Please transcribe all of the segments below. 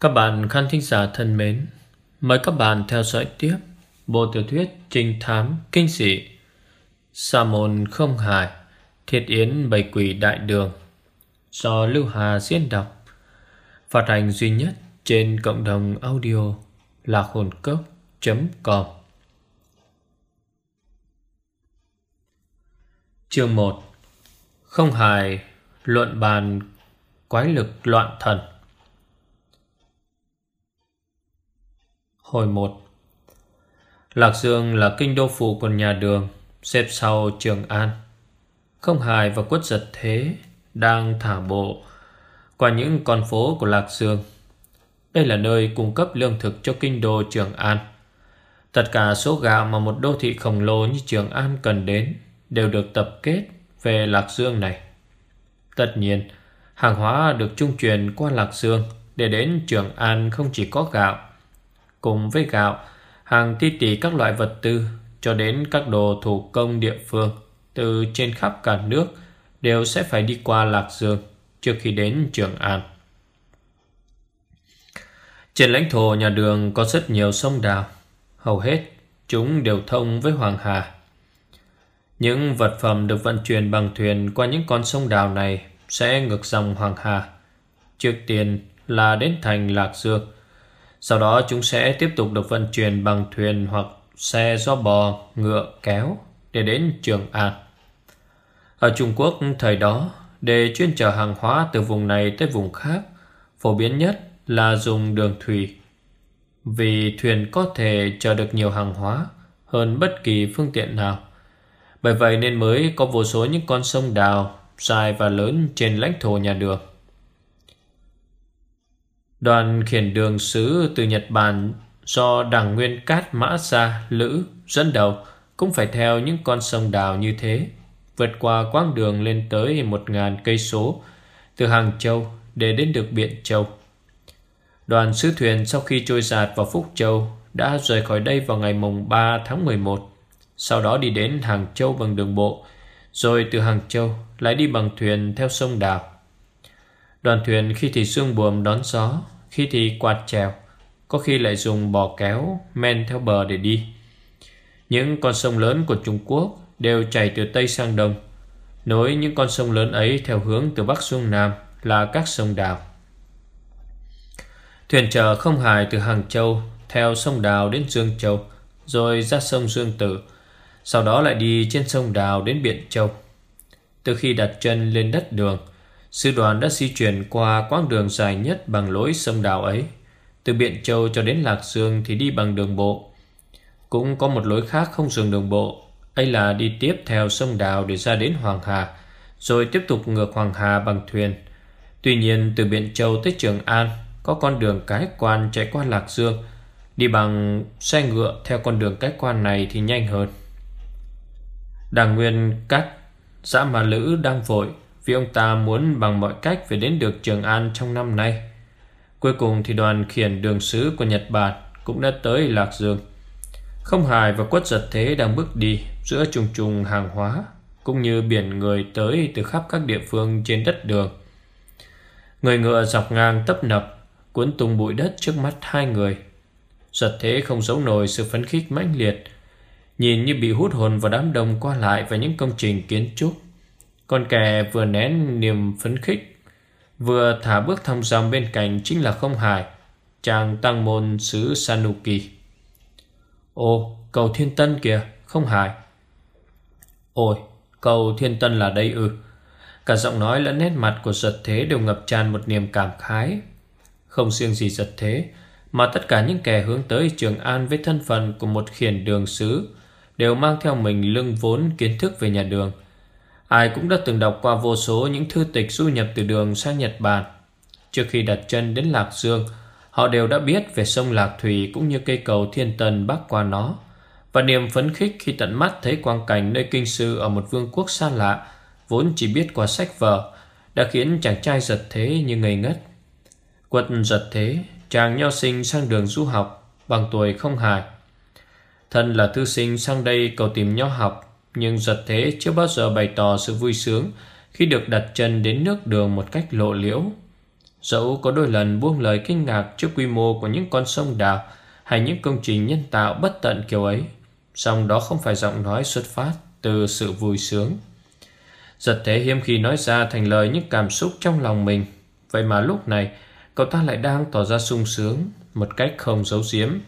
Các bạn khán thính giả thân mến, mời các bạn theo dõi tiếp bộ tiểu thuyết trinh thám kinh dị Sa môn không hài Thiết yến bày quỷ đại đường do Lưu Hà diễn đọc phát hành duy nhất trên cộng đồng audio là hồn cốc.com Chương 1 Không hài luận bàn quái lực loạn thần. Hồi 1 Lạc Dương là kinh đô phụ của nhà đường, Xếp sau Trường An. Không hài và quất giật thế, Đang thả bộ Qua những con phố của Lạc Dương. Đây là nơi cung cấp lương thực cho kinh đô Trường An. Tất cả số gạo mà một đô thị khổng lồ như Trường An cần đến Đều được tập kết về Lạc Dương này. Tất nhiên, Hàng hóa được trung truyền qua Lạc Dương Để đến Trường An không chỉ có gạo Cùng với gạo, Hàng ti tỷ các loại vật tư, Cho đến các đồ thủ công địa phương, Từ trên khắp cả nước, Đều sẽ phải đi qua Lạc Dương Trước khi đến Trường An. Trên lãnh thổ nhà đường có rất nhiều sông đào, Hầu hết chúng đều thông với Hoàng Hà. Những vật phẩm được vận chuyển bằng thuyền qua những con sông đào này Sẽ ngược dòng Hoàng Hà, Trước tiên là đến thành Lạc Dương sau đó chúng sẽ tiếp tục được vận chuyển bằng thuyền hoặc xe do bò, ngựa kéo để đến Trường An. Ở Trung Quốc thời đó, để chuyên chở hàng hóa từ vùng này tới vùng khác, phổ biến nhất là dùng đường thủy. Vì thuyền có thể chở được nhiều hàng hóa hơn bất kỳ phương tiện nào. Bởi vậy nên mới có vô số những con sông đào dài và lớn trên lãnh thổ nhà đường. Đoàn khiển đường sứ từ Nhật Bản do đảng Nguyên Cát Mã Sa Lữ dẫn đầu cũng phải theo những con sông đào như thế, vượt qua quãng đường lên tới một ngàn cây số từ Hàng Châu để đến được Biện Châu. Đoàn sứ thuyền sau khi trôi giạt vào Phúc Châu đã rời khỏi đây vào ngày mùng 3 tháng 11, sau đó đi đến Hàng Châu bằng đường bộ, rồi từ Hàng Châu lại đi bằng thuyền theo sông Đào. Đoàn thuyền khi thì xương buồm đón gió, Khi thì quạt chèo Có khi lại dùng bò kéo Men theo bờ để đi. Những con sông lớn của Trung Quốc Đều chảy từ Tây sang Đông, Nối những con sông lớn ấy Theo hướng từ Bắc xuống Nam Là các sông đào. Thuyền chở không hài từ Hàng Châu Theo sông Đào đến Dương Châu, Rồi ra sông Dương Tử, Sau đó lại đi trên sông Đào đến Biện Châu. Từ khi đặt chân lên đất đường Sư đoàn đã di chuyển qua quãng đường dài nhất bằng lối sông đào ấy. Từ Biện Châu cho đến Lạc Dương thì đi bằng đường bộ. Cũng có một lối khác không dùng đường bộ. ấy là đi tiếp theo sông đào để ra đến Hoàng Hà, rồi tiếp tục ngược Hoàng Hà bằng thuyền. Tuy nhiên từ Biện Châu tới Trường An có con đường cái quan chạy qua Lạc Dương. Đi bằng xe ngựa theo con đường cái quan này thì nhanh hơn. Đảng Nguyên cắt Dã mà Lữ đang vội vì ông ta muốn bằng mọi cách về đến được Trường An trong năm nay. Cuối cùng thì đoàn khiển đường sứ của Nhật Bản cũng đã tới Lạc Dương. Không hài và quất giật thế đang bước đi giữa trùng trùng hàng hóa cũng như biển người tới từ khắp các địa phương trên đất đường. Người ngựa dọc ngang tấp nập cuốn tung bụi đất trước mắt hai người. Giật thế không giấu nổi sự phấn khích mãnh liệt, nhìn như bị hút hồn vào đám đông qua lại và những công trình kiến trúc con kè vừa nén niềm phấn khích, Vừa thả bước thong dòng bên cạnh Chính là không hài, Chàng tăng môn sứ Sanuki. Ồ cầu thiên tân kìa, Không hài. Ôi, cầu thiên tân là đây ư. Cả giọng nói lẫn nét mặt của giật thế Đều ngập tràn một niềm cảm khái. Không riêng gì giật thế, Mà tất cả những kẻ hướng tới Trường An Với thân phận của một khiển đường sứ Đều mang theo mình lưng vốn kiến thức về nhà đường. Ai cũng đã từng đọc qua vô số những thư tịch du nhập từ đường sang Nhật Bản. Trước khi đặt chân đến Lạc Dương, họ đều đã biết về sông Lạc Thủy cũng như cây cầu thiên tần bắc qua nó. Và niềm phấn khích khi tận mắt thấy quang cảnh nơi kinh sư ở một vương quốc xa lạ, vốn chỉ biết qua sách vở, đã khiến chàng trai giật thế như ngây ngất. Quật giật thế, chàng nho sinh sang đường du học, bằng tuổi không hài. Thân là thư sinh sang đây cầu tìm nho học, nhưng giật thế chưa bao giờ bày tỏ sự vui sướng khi được đặt chân đến nước đường một cách lộ liễu. Dẫu có đôi lần buông lời kinh ngạc trước quy mô của những con sông đào hay những công trình nhân tạo bất tận kiểu ấy, song đó không phải giọng nói xuất phát từ sự vui sướng. Giật thế hiếm khi nói ra thành lời những cảm xúc trong lòng mình. Vậy mà lúc này, cậu ta lại đang tỏ ra sung sướng một cách không giấu giếm.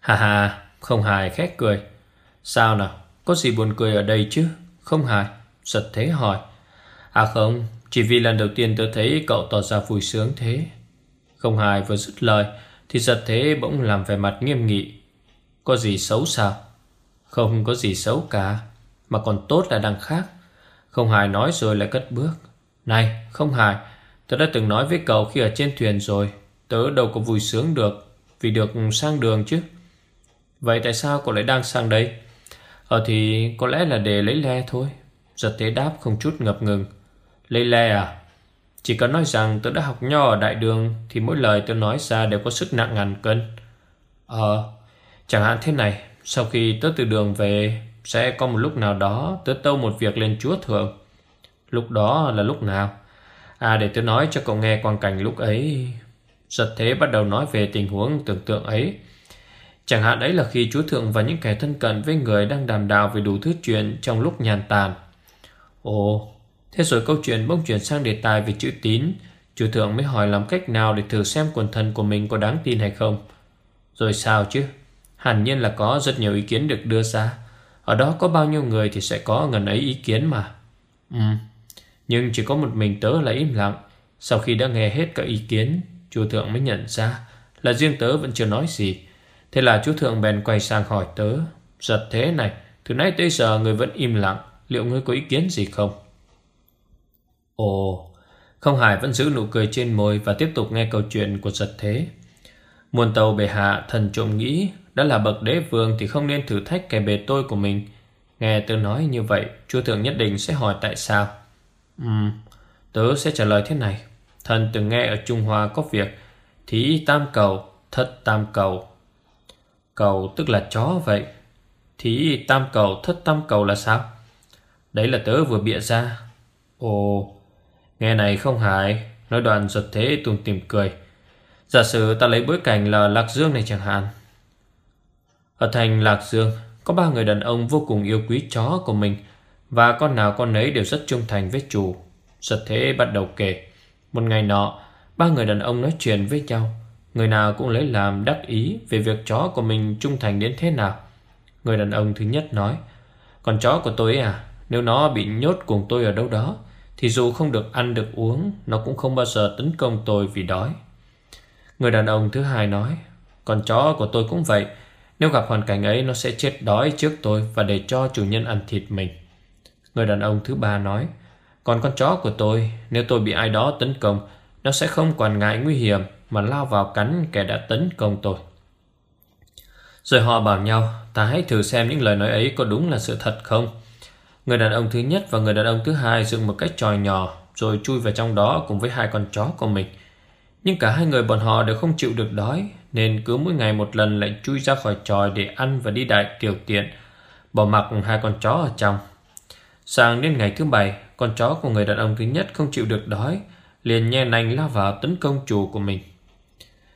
Hà hà, không hài khét cười. Sao nào, có gì buồn cười ở đây chứ? Không hài, giật thế hỏi. À không, chỉ vì lần đầu tiên tớ thấy cậu tỏ ra vui sướng thế. Không hài vừa dứt lời, thì giật thế bỗng làm vẻ mặt nghiêm nghị. Có gì xấu sao? Không có gì xấu cả, mà còn tốt là đằng khác. Không hài nói rồi lại cất bước. Này, không hài, tớ đã từng nói với cậu khi ở trên thuyền rồi, tớ đâu có vui sướng được, vì được sang đường chứ. Vậy tại sao cậu lại đang sang đây? Ờ thì có lẽ là để lấy le thôi. Giật thế đáp không chút ngập ngừng. Lấy le à? Chỉ cần nói rằng tớ đã học nho ở đại đường thì mỗi lời tớ nói ra đều có sức nặng ngàn cân. Ờ, chẳng hạn thế này, sau khi tớ từ đường về sẽ có một lúc nào đó tớ tâu một việc lên chúa thượng. Lúc đó là lúc nào? À để tớ nói cho cậu nghe quan cảnh lúc ấy. Giật thế bắt đầu nói về tình huống tưởng tượng ấy. Chẳng hạn đấy là khi chúa thượng và những kẻ thân cận với người đang đàm đạo về đủ thứ chuyện trong lúc nhàn tàn. Ồ, thế rồi câu chuyện bỗng chuyển sang đề tài về chữ tín. Chúa thượng mới hỏi làm cách nào để thử xem quần thần của mình có đáng tin hay không. Rồi sao chứ? Hẳn nhiên là có rất nhiều ý kiến được đưa ra. Ở đó có bao nhiêu người thì sẽ có ngần ấy ý kiến mà. Ừ, nhưng chỉ có một mình tớ là im lặng. Sau khi đã nghe hết các ý kiến, chúa thượng mới nhận ra là riêng tớ vẫn chưa nói gì. Thế là chú thượng bèn quay sang hỏi tớ, Giật thế này, Từ nay tới giờ người vẫn im lặng, Liệu ngươi có ý kiến gì không? Ồ, Không Hải vẫn giữ nụ cười trên môi Và tiếp tục nghe câu chuyện của giật thế. Muôn tàu bề hạ thần trộm nghĩ, Đã là bậc đế vương Thì không nên thử thách kẻ bề tôi của mình. Nghe tớ nói như vậy Chúa thượng nhất định sẽ hỏi tại sao. Ừm, Tớ sẽ trả lời thế này. Thần từng nghe ở Trung Hoa có việc, Thí tam cầu, Thất tam cầu Cầu, tức là chó vậy. Thì tam cầu, thất tam cầu là sao? Đấy là tớ vừa bịa ra. Ồ, Nghe này không hài. Nói đoạn giật thế tùng tìm cười. Giả sử ta lấy bối cảnh là Lạc Dương này chẳng hạn. Ở thành Lạc Dương, Có ba người đàn ông vô cùng yêu quý chó của mình, Và con nào con ấy đều rất trung thành với chủ. Giật thế bắt đầu kể. Một ngày nọ, Ba người đàn ông nói chuyện với nhau. Người nào cũng lấy làm đắc ý Về việc chó của mình trung thành đến thế nào. Người đàn ông thứ nhất nói Còn chó của tôi à Nếu nó bị nhốt cùng tôi ở đâu đó, Thì dù không được ăn được uống, Nó cũng không bao giờ tấn công tôi vì đói. Người đàn ông thứ hai nói Còn chó của tôi cũng vậy, Nếu gặp hoàn cảnh ấy, Nó sẽ chết đói trước tôi Và để cho chủ nhân ăn thịt mình. Người đàn ông thứ ba nói, Còn con chó của tôi, Nếu tôi bị ai đó tấn công nó sẽ không quản ngại nguy hiểm mà lao vào cắn kẻ đã tấn công tôi. Rồi họ bảo nhau, ta hãy thử xem những lời nói ấy có đúng là sự thật không. Người đàn ông thứ nhất và người đàn ông thứ hai dựng một cái tròi nhỏ, rồi chui vào trong đó cùng với hai con chó của mình. Nhưng cả hai người bọn họ đều không chịu được đói, nên cứ mỗi ngày một lần lại chui ra khỏi tròi để ăn và đi đại tiểu tiện, bỏ mặc hai con chó ở trong. Sang đến ngày thứ bảy, con chó của người đàn ông thứ nhất không chịu được đói, liền nhe nành lao vào tấn công chủ của mình.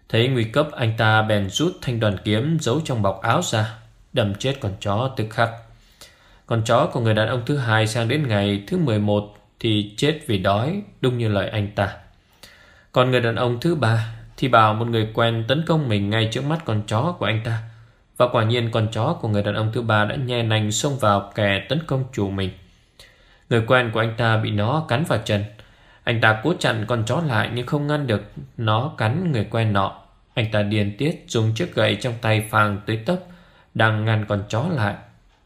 Thấy nguy cấp, anh ta bèn rút thanh đoàn kiếm giấu trong bọc áo ra, Đâm chết con chó tức khắc. Con chó của người đàn ông thứ hai sang đến ngày thứ 11 Thì chết vì đói, Đúng như lời anh ta. Còn người đàn ông thứ ba Thì bảo một người quen tấn công mình ngay trước mắt con chó của anh ta. Và quả nhiên con chó của người đàn ông thứ ba đã nhe nành xông vào kẻ tấn công chủ mình. Người quen của anh ta bị nó cắn vào chân anh ta cố chặn con chó lại nhưng không ngăn được nó cắn người quen nọ. Anh ta điên tiết dùng chiếc gậy trong tay phàng tới tấp, Đang ngăn con chó lại.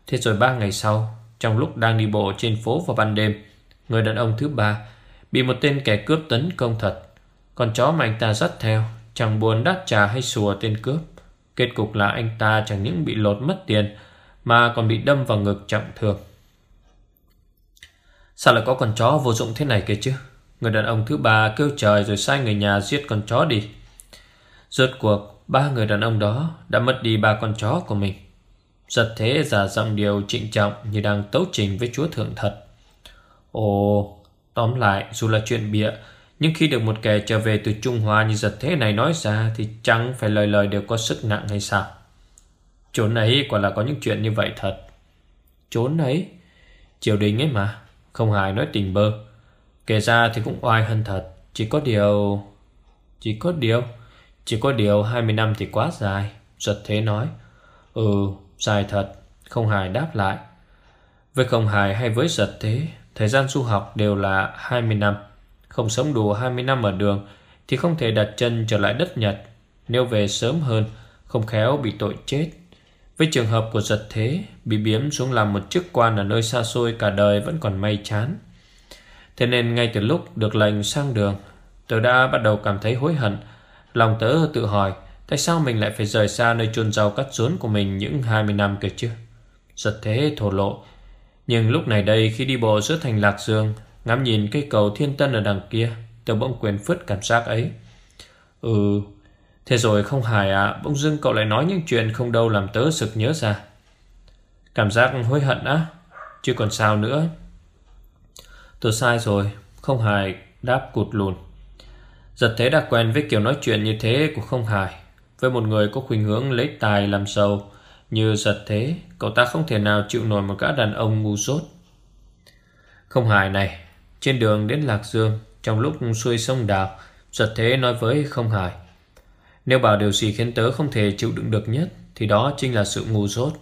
Thế rồi ba ngày sau, Trong lúc đang đi bộ trên phố vào ban đêm, Người đàn ông thứ ba Bị một tên kẻ cướp tấn công thật. Con chó mà anh ta dắt theo, Chẳng buồn đáp trả hay sùa tên cướp. Kết cục là anh ta chẳng những bị lột mất tiền, Mà còn bị đâm vào ngực trọng thương. Sao lại có con chó vô dụng thế này kia chứ? Người đàn ông thứ ba kêu trời rồi sai người nhà giết con chó đi. Rốt cuộc, ba người đàn ông đó Đã mất đi ba con chó của mình. Giật thế giả giọng điều trịnh trọng Như đang tấu trình với chúa thượng thật. Ồ, Tóm lại, dù là chuyện bịa, Nhưng khi được một kẻ trở về từ Trung Hoa như giật thế này nói ra Thì chẳng phải lời lời đều có sức nặng hay sao? Chốn ấy quả là có những chuyện như vậy thật. Chốn ấy? Triều đình ấy mà, Không hài nói tình bơ. Kể ra thì cũng oai hơn thật. Chỉ có điều, Chỉ có điều, Chỉ có điều 20 năm thì quá dài. Giật thế nói Ừ dài thật, Không hài đáp lại. Với không hài hay với giật thế, Thời gian du học đều là 20 năm. Không sống đủ 20 năm ở đường Thì không thể đặt chân trở lại đất Nhật. Nếu về sớm hơn, Không khéo bị tội chết. Với trường hợp của giật thế, Bị biếm xuống làm một chức quan ở nơi xa xôi Cả đời vẫn còn may chán. Thế nên ngay từ lúc được lệnh sang đường Tớ đã bắt đầu cảm thấy hối hận. Lòng tớ tự hỏi, Tại sao mình lại phải rời xa nơi chôn rau cắt rốn của mình những 20 năm kia chứ? Giật thế thổ lộ. Nhưng lúc này đây khi đi bộ giữa thành Lạc Dương, Ngắm nhìn cây cầu thiên tân ở đằng kia Tớ bỗng quyền phứt cảm giác ấy. Ừ Thế rồi không hài à Bỗng dưng cậu lại nói những chuyện không đâu làm tớ sực nhớ ra. Cảm giác hối hận á, Chứ còn sao nữa. Tôi sai rồi, Không hài, đáp cụt lùn. Giật thế đã quen với kiểu nói chuyện như thế của không hài. Với một người có khuynh hướng lấy tài làm giàu, Như giật thế, Cậu ta không thể nào chịu nổi một gã đàn ông ngu dốt. Không hài này, Trên đường đến Lạc Dương, Trong lúc xuôi sông đào, Giật thế nói với không hài. Nếu bảo điều gì khiến tớ không thể chịu đựng được nhất, Thì đó chính là sự ngu dốt.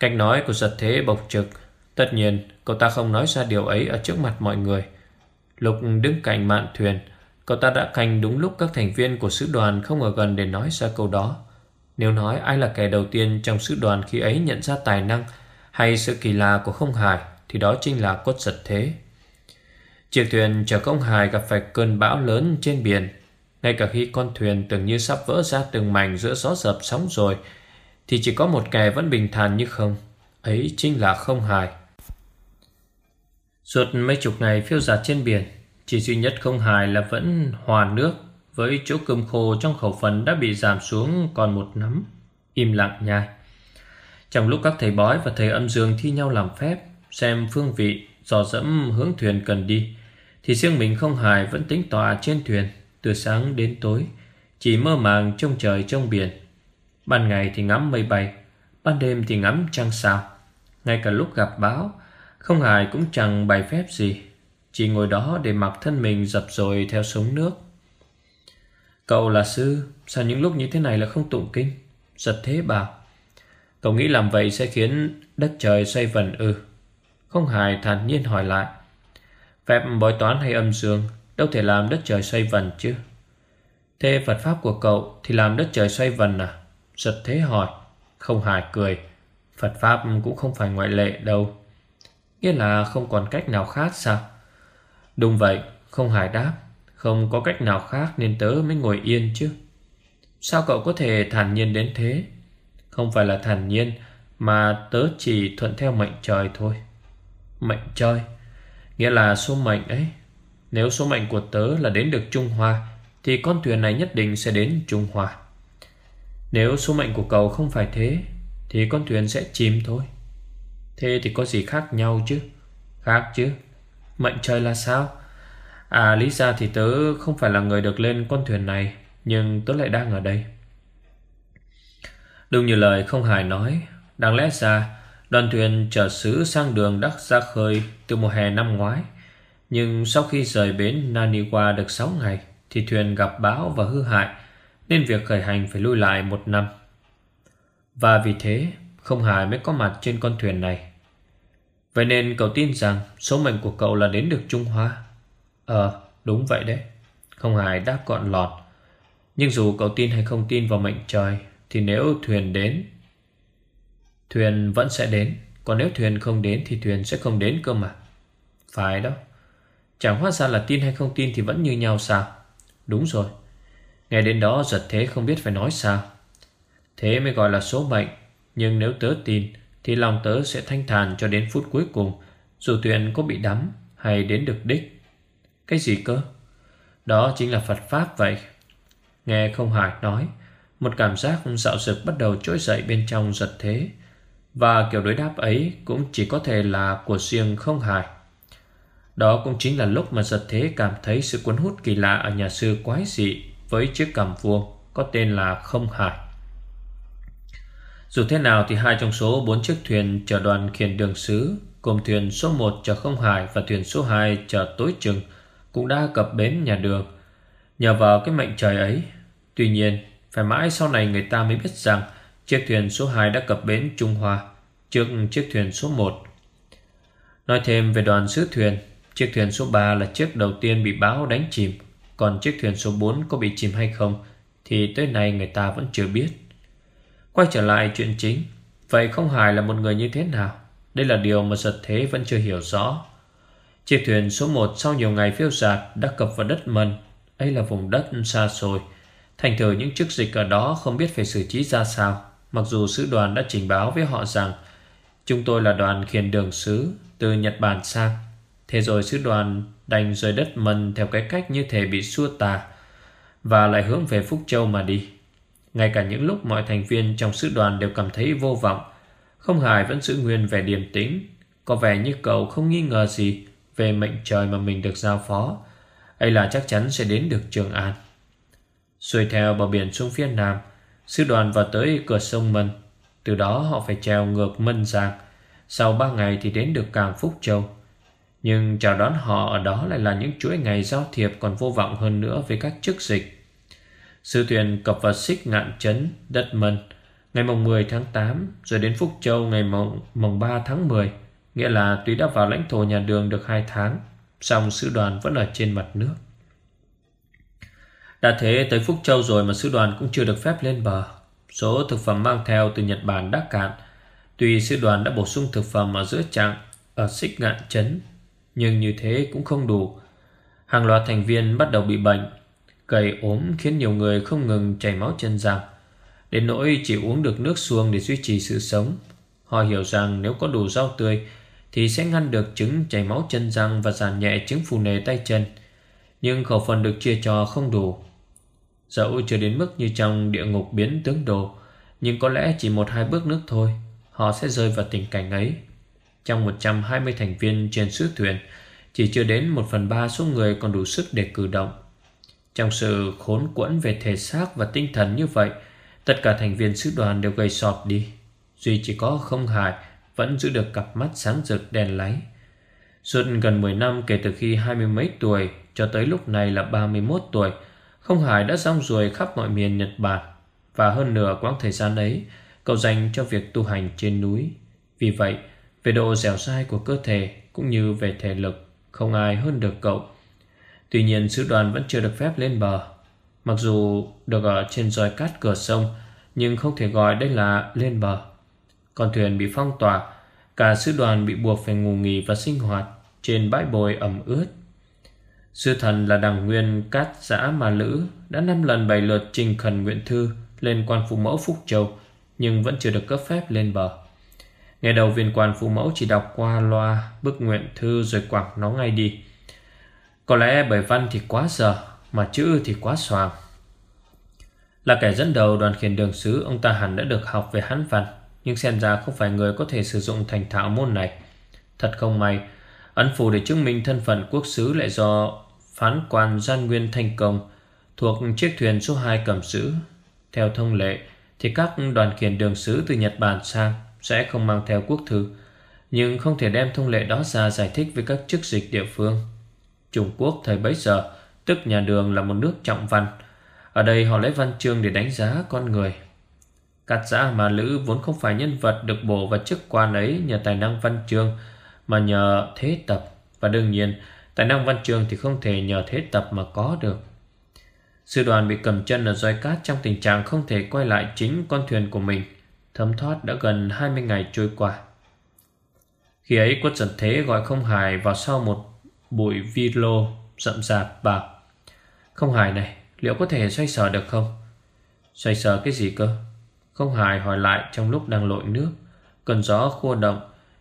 Cách nói của giật thế bộc trực. Tất nhiên cậu ta không nói ra điều ấy Ở trước mặt mọi người. Lục đứng cạnh mạn thuyền. Cậu ta đã canh đúng lúc các thành viên của sứ đoàn Không ở gần để nói ra câu đó. Nếu nói ai là kẻ đầu tiên trong sứ đoàn Khi ấy nhận ra tài năng Hay sự kỳ lạ của không hải Thì đó chính là cốt giật thế. Chiếc thuyền chở công hải gặp phải cơn bão lớn trên biển. Ngay cả khi con thuyền tưởng như sắp vỡ ra từng mảnh giữa gió dập sóng rồi, Thì chỉ có một kẻ vẫn bình thản như không. Ấy chính là không hài. Suốt mấy chục ngày phiêu dạt trên biển Chỉ duy nhất không hài là vẫn hòa nước Với chỗ cơm khô trong khẩu phần đã bị giảm xuống còn một nắm. Im lặng nhai. Trong lúc các thầy bói và thầy âm dương thi nhau làm phép Xem phương vị, dò dẫm hướng thuyền cần đi Thì riêng mình không hài vẫn tính tọa trên thuyền từ sáng đến tối Chỉ mơ màng trông trời trông biển. Ban ngày thì ngắm mây bay Ban đêm thì ngắm trăng sao. Ngay cả lúc gặp báo không hài cũng chẳng bày phép gì, Chỉ ngồi đó để mặc thân mình dập rồi theo sống nước. Cậu là sư, Sao những lúc như thế này là không tụng kinh? Giật thế bảo Cậu nghĩ làm vậy sẽ khiến đất trời xoay vần ư. Không hài thản nhiên hỏi lại. Phép bói toán hay âm dương, Đâu thể làm đất trời xoay vần chứ? Thế Phật Pháp của cậu Thì làm đất trời xoay vần à? Giật thế hỏi. Không hài cười. Phật Pháp cũng không phải ngoại lệ đâu. Nghĩa là không còn cách nào khác sao? Đúng vậy, Không hài đáp. Không có cách nào khác nên tớ mới ngồi yên chứ. Sao cậu có thể thản nhiên đến thế? Không phải là thản nhiên, Mà tớ chỉ thuận theo mệnh trời thôi. Mệnh trời? Nghĩa là số mệnh ấy. Nếu số mệnh của tớ là đến được Trung Hoa, Thì con thuyền này nhất định sẽ đến Trung Hoa. Nếu số mệnh của cậu không phải thế, Thì con thuyền sẽ chìm thôi. Thế thì có gì khác nhau chứ? Khác chứ? Mệnh trời là sao? À lý ra thì tớ không phải là người được lên con thuyền này, Nhưng tớ lại đang ở đây. Đúng như lời không hài nói, Đáng lẽ ra, Đoàn thuyền chở sứ sang đường đắc ra khơi Từ mùa hè năm ngoái. Nhưng sau khi rời bến Naniwa được 6 ngày, Thì thuyền gặp bão và hư hại, Nên việc khởi hành phải lui lại một năm. Và vì thế, Không Hải mới có mặt trên con thuyền này. Vậy nên cậu tin rằng Số mệnh của cậu là đến được Trung Hoa? Ờ đúng vậy đấy. Không ai đáp gọn lọt. Nhưng dù cậu tin hay không tin vào mệnh trời, Thì nếu thuyền đến, Thuyền vẫn sẽ đến. Còn nếu thuyền không đến Thì thuyền sẽ không đến cơ mà. Phải đó. Chẳng hóa ra là tin hay không tin thì vẫn như nhau sao? Đúng rồi. Nghe đến đó giật thế không biết phải nói sao. Thế mới gọi là số mệnh. Nhưng nếu tớ tin thì lòng tớ sẽ thanh thản cho đến phút cuối cùng, Dù thuyền có bị đắm Hay đến được đích. Cái gì cơ? Đó chính là Phật Pháp vậy. Nghe không hải nói, Một cảm giác dạo dực bắt đầu trỗi dậy bên trong giật thế. Và kiểu đối đáp ấy Cũng chỉ có thể là của riêng không hải Đó cũng chính là lúc mà giật thế cảm thấy sự cuốn hút kỳ lạ ở nhà sư quái dị với chiếc cằm vuông có tên là Không Hải. Dù thế nào thì hai trong số bốn chiếc thuyền chở đoàn khiển đường sứ gồm thuyền số 1 chở Không Hải và thuyền số 2 chở Tối Trừng cũng đã cập bến nhà đường. Nhờ vào cái mệnh trời ấy, tuy nhiên phải mãi sau này người ta mới biết rằng chiếc thuyền số 2 đã cập bến Trung Hoa trước chiếc thuyền số 1. Nói thêm về đoàn sứ thuyền, chiếc thuyền số 3 là chiếc đầu tiên bị báo đánh chìm, còn chiếc thuyền số 4 có bị chìm hay không thì tới nay người ta vẫn chưa biết. Quay trở lại chuyện chính, vậy không hài là một người như thế nào? Đây là điều mà giật thế vẫn chưa hiểu rõ. Chiếc thuyền số 1 sau nhiều ngày phiêu dạt đã cập vào đất mân. Đây là vùng đất xa xôi. Thành thử những chức dịch ở đó không biết phải xử trí ra sao. Mặc dù sứ đoàn đã trình báo với họ rằng Chúng tôi là đoàn khiển đường sứ từ Nhật Bản sang. Thế rồi sứ đoàn đành rời đất mân theo cái cách như thể bị xua tà và lại hướng về Phúc Châu mà đi. Ngay cả những lúc mọi thành viên trong sứ đoàn đều cảm thấy vô vọng, không hài vẫn giữ nguyên vẻ điềm tĩnh, có vẻ như cậu không nghi ngờ gì về mệnh trời mà mình được giao phó. ấy là chắc chắn sẽ đến được Trường An. Xuôi theo bờ biển xuống phía nam, sứ đoàn vào tới cửa sông Mân. Từ đó họ phải trèo ngược Mân Giang. Sau ba ngày thì đến được cảng Phúc Châu. Nhưng chào đón họ ở đó lại là những chuỗi ngày giao thiệp còn vô vọng hơn nữa với các chức dịch. Sư thuyền cập vào xích ngạn chấn đất Mân ngày mồng 10 tháng 8 rồi đến Phúc Châu ngày mồng, mùng 3 tháng 10. Nghĩa là tuy đã vào lãnh thổ nhà đường được 2 tháng, song sư đoàn vẫn ở trên mặt nước. Đã thế tới Phúc Châu rồi mà sư đoàn cũng chưa được phép lên bờ. Số thực phẩm mang theo từ Nhật Bản đã cạn. Tuy sư đoàn đã bổ sung thực phẩm ở giữa chặng ở xích ngạn chấn nhưng như thế cũng không đủ. Hàng loạt thành viên bắt đầu bị bệnh, gầy ốm khiến nhiều người không ngừng chảy máu chân răng. Đến nỗi chỉ uống được nước suông để duy trì sự sống. Họ hiểu rằng nếu có đủ rau tươi thì sẽ ngăn được chứng chảy máu chân răng và giảm nhẹ chứng phù nề tay chân. Nhưng khẩu phần được chia cho không đủ. Dẫu chưa đến mức như trong địa ngục biến tướng đồ, nhưng có lẽ chỉ một hai bước nước thôi, họ sẽ rơi vào tình cảnh ấy. Trong 120 thành viên trên sứ thuyền Chỉ chưa đến 1 phần 3 số người còn đủ sức để cử động trong sự khốn quẫn về thể xác và tinh thần như vậy Tất cả thành viên sứ đoàn đều gầy sọt đi. Duy chỉ có không hại Vẫn giữ được cặp mắt sáng rực đèn láy. Suốt gần 10 năm kể từ khi hai mươi mấy tuổi Cho tới lúc này là 31 tuổi Không Hải đã rong ruồi khắp mọi miền Nhật Bản. Và hơn nửa quãng thời gian ấy Cậu dành cho việc tu hành trên núi. Vì vậy về độ dẻo dai của cơ thể cũng như về thể lực, không ai hơn được cậu. Tuy nhiên sứ đoàn vẫn chưa được phép lên bờ. Mặc dù được ở trên roi cát cửa sông, nhưng không thể gọi đây là lên bờ. Con thuyền bị phong tỏa, cả sứ đoàn bị buộc phải ngủ nghỉ và sinh hoạt trên bãi bồi ẩm ướt. Sư thần là đảng nguyên cát giã mà lữ đã năm lần bảy lượt trình khẩn nguyện thư lên quan phụ mẫu Phúc Châu nhưng vẫn chưa được cấp phép lên bờ. Ngày đầu viên quan phụ mẫu chỉ đọc qua loa bức nguyện thư rồi quẳng nó ngay đi. Có lẽ bởi văn thì quá giờ, mà chữ thì quá soàng. Là kẻ dẫn đầu đoàn khiển đường sứ, ông ta hẳn đã được học về hán văn, nhưng xem ra không phải người có thể sử dụng thành thạo môn này. Thật không may, ấn phù để chứng minh thân phận quốc sứ lại do phán quan gian nguyên thành công thuộc chiếc thuyền số 2 cầm giữ. Theo thông lệ, thì các đoàn khiển đường sứ từ Nhật Bản sang sẽ không mang theo quốc thư, nhưng không thể đem thông lệ đó ra giải thích với các chức dịch địa phương. Trung Quốc thời bấy giờ, tức nhà đường là một nước trọng văn. Ở đây họ lấy văn chương để đánh giá con người. Cát giã mà Lữ vốn không phải nhân vật được bổ vào chức quan ấy nhờ tài năng văn chương, mà nhờ thế tập. Và đương nhiên, tài năng văn chương thì không thể nhờ thế tập mà có được. Sư đoàn bị cầm chân ở roi cát trong tình trạng không thể quay lại chính con thuyền của mình. Thấm thoát đã gần 20 ngày trôi qua Khi ấy quân Trần thế gọi không hài vào sau một bụi vi lô rậm rạp bảo Không hài này liệu có thể xoay sở được không? Xoay sở cái gì cơ? Không hài hỏi lại trong lúc đang lội nước Cơn gió khô động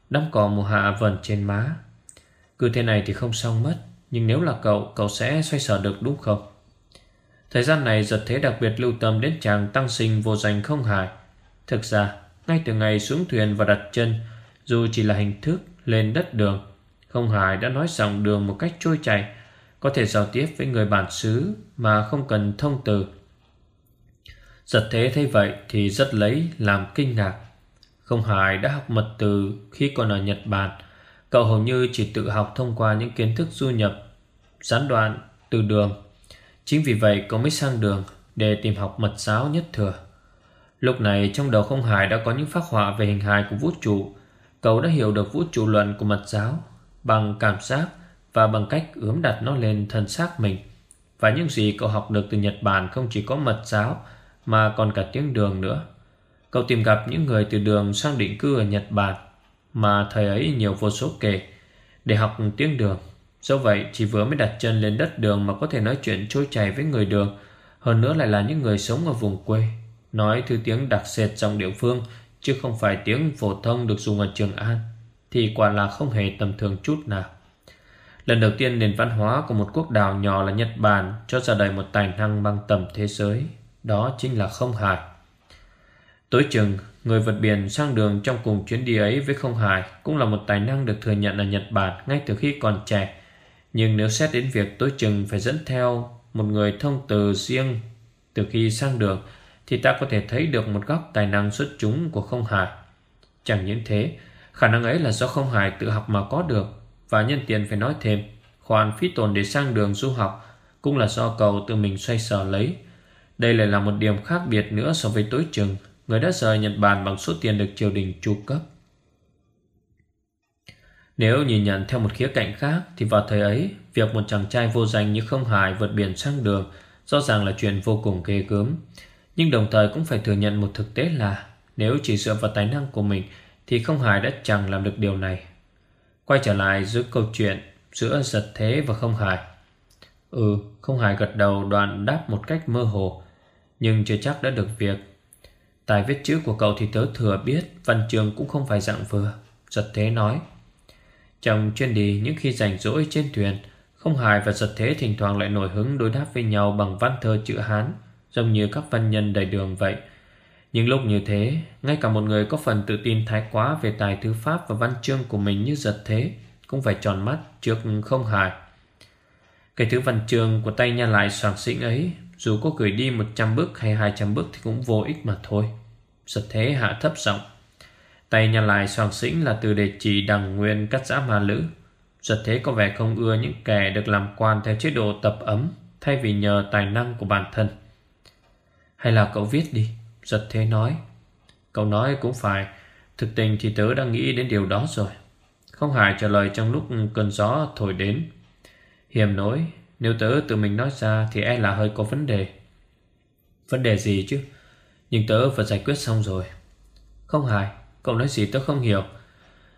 Đám cỏ mùa hạ vần trên má Cứ thế này thì không xong mất Nhưng nếu là cậu Cậu sẽ xoay sở được đúng không? Thời gian này giật thế đặc biệt lưu tâm đến chàng tăng sinh vô danh không hài Thực ra, ngay từ ngày xuống thuyền và đặt chân, dù chỉ là hình thức lên đất đường, không Hải đã nói dòng đường một cách trôi chảy, Có thể giao tiếp với người bản xứ Mà không cần thông từ. Giật thế thấy vậy Thì rất lấy làm kinh ngạc. Không Hải đã học mật từ Khi còn ở Nhật Bản. Cậu hầu như chỉ tự học thông qua những kiến thức du nhập, Gián đoạn từ đường. Chính vì vậy cậu mới sang đường Để tìm học mật giáo nhất thừa. Lúc này trong đầu không hải đã có những phác họa về hình hài của vũ trụ. Cậu đã hiểu được vũ trụ luận của mật giáo. Bằng cảm giác và bằng cách ướm đặt nó lên thân xác mình. Và những gì cậu học được từ Nhật Bản không chỉ có mật giáo Mà còn cả tiếng đường nữa. Cậu tìm gặp những người từ đường sang định cư ở Nhật Bản Mà thời ấy nhiều vô số kể Để học tiếng đường. Do vậy, chỉ vừa mới đặt chân lên đất đường Mà có thể nói chuyện trôi chảy với người đường, Hơn nữa lại là những người sống ở vùng quê, Nói thứ tiếng đặc sệt trong địa phương, Chứ không phải tiếng phổ thông được dùng ở Trường An. Thì quả là không hề tầm thường chút nào. Lần đầu tiên nền văn hóa của một quốc đảo nhỏ là Nhật Bản Cho ra đời một tài năng mang tầm thế giới Đó chính là không hải Tối chừng Người vượt biển sang đường trong cùng chuyến đi ấy với không hải Cũng là một tài năng được thừa nhận ở Nhật Bản ngay từ khi còn trẻ. Nhưng nếu xét đến việc tối chừng phải dẫn theo một người thông từ riêng từ khi sang đường thì ta có thể thấy được một góc tài năng xuất chúng của không hải. Chẳng những thế, khả năng ấy là do không hải tự học mà có được và nhân tiện phải nói thêm, khoản phí tồn để sang đường du học cũng là do cậu tự mình xoay sở lấy. Đây lại là một điểm khác biệt nữa so với tối chừng người đã rời Nhật Bản bằng số tiền được triều đình chu cấp. Nếu nhìn nhận theo một khía cạnh khác thì vào thời ấy, việc một chàng trai vô danh như không hải vượt biển sang đường rõ ràng là chuyện vô cùng ghê gớm. Nhưng đồng thời cũng phải thừa nhận một thực tế là nếu chỉ dựa vào tài năng của mình thì không Hải đã chẳng làm được điều này. Quay trở lại giữa câu chuyện giữa giật thế và không Hải. Ừ, không Hải gật đầu đoạn đáp một cách mơ hồ, nhưng chưa chắc đã được việc. Tài viết chữ của cậu thì tớ thừa biết văn trường cũng không phải dạng vừa. Giật thế nói. Trong chuyến đi những khi rảnh rỗi trên thuyền, không hài và giật thế thỉnh thoảng lại nổi hứng đối đáp với nhau bằng văn thơ chữ Hán giống như các văn nhân đầy đường vậy. Nhưng lúc như thế, ngay cả một người có phần tự tin thái quá về tài thư pháp và văn chương của mình như giật thế, cũng phải tròn mắt trước không hài. Cái thứ văn chương của tay nha lại soàng xĩnh ấy, dù có gửi đi 100 bước hay 200 bước thì cũng vô ích mà thôi. Giật thế hạ thấp giọng. Tay nhà lại soàng xĩnh là từ đề chỉ đằng nguyên cắt giã mà lữ. Giật thế có vẻ không ưa những kẻ được làm quan theo chế độ tập ấm thay vì nhờ tài năng của bản thân. Hay là cậu viết đi Giật thế nói, Cậu nói cũng phải, Thực tình thì tớ đang nghĩ đến điều đó rồi. Không hài trả lời trong lúc cơn gió thổi đến. Hiểm nói Nếu tớ tự mình nói ra Thì e là hơi có vấn đề. Vấn đề gì chứ? Nhưng tớ vừa giải quyết xong rồi. Không hài, Cậu nói gì tớ không hiểu.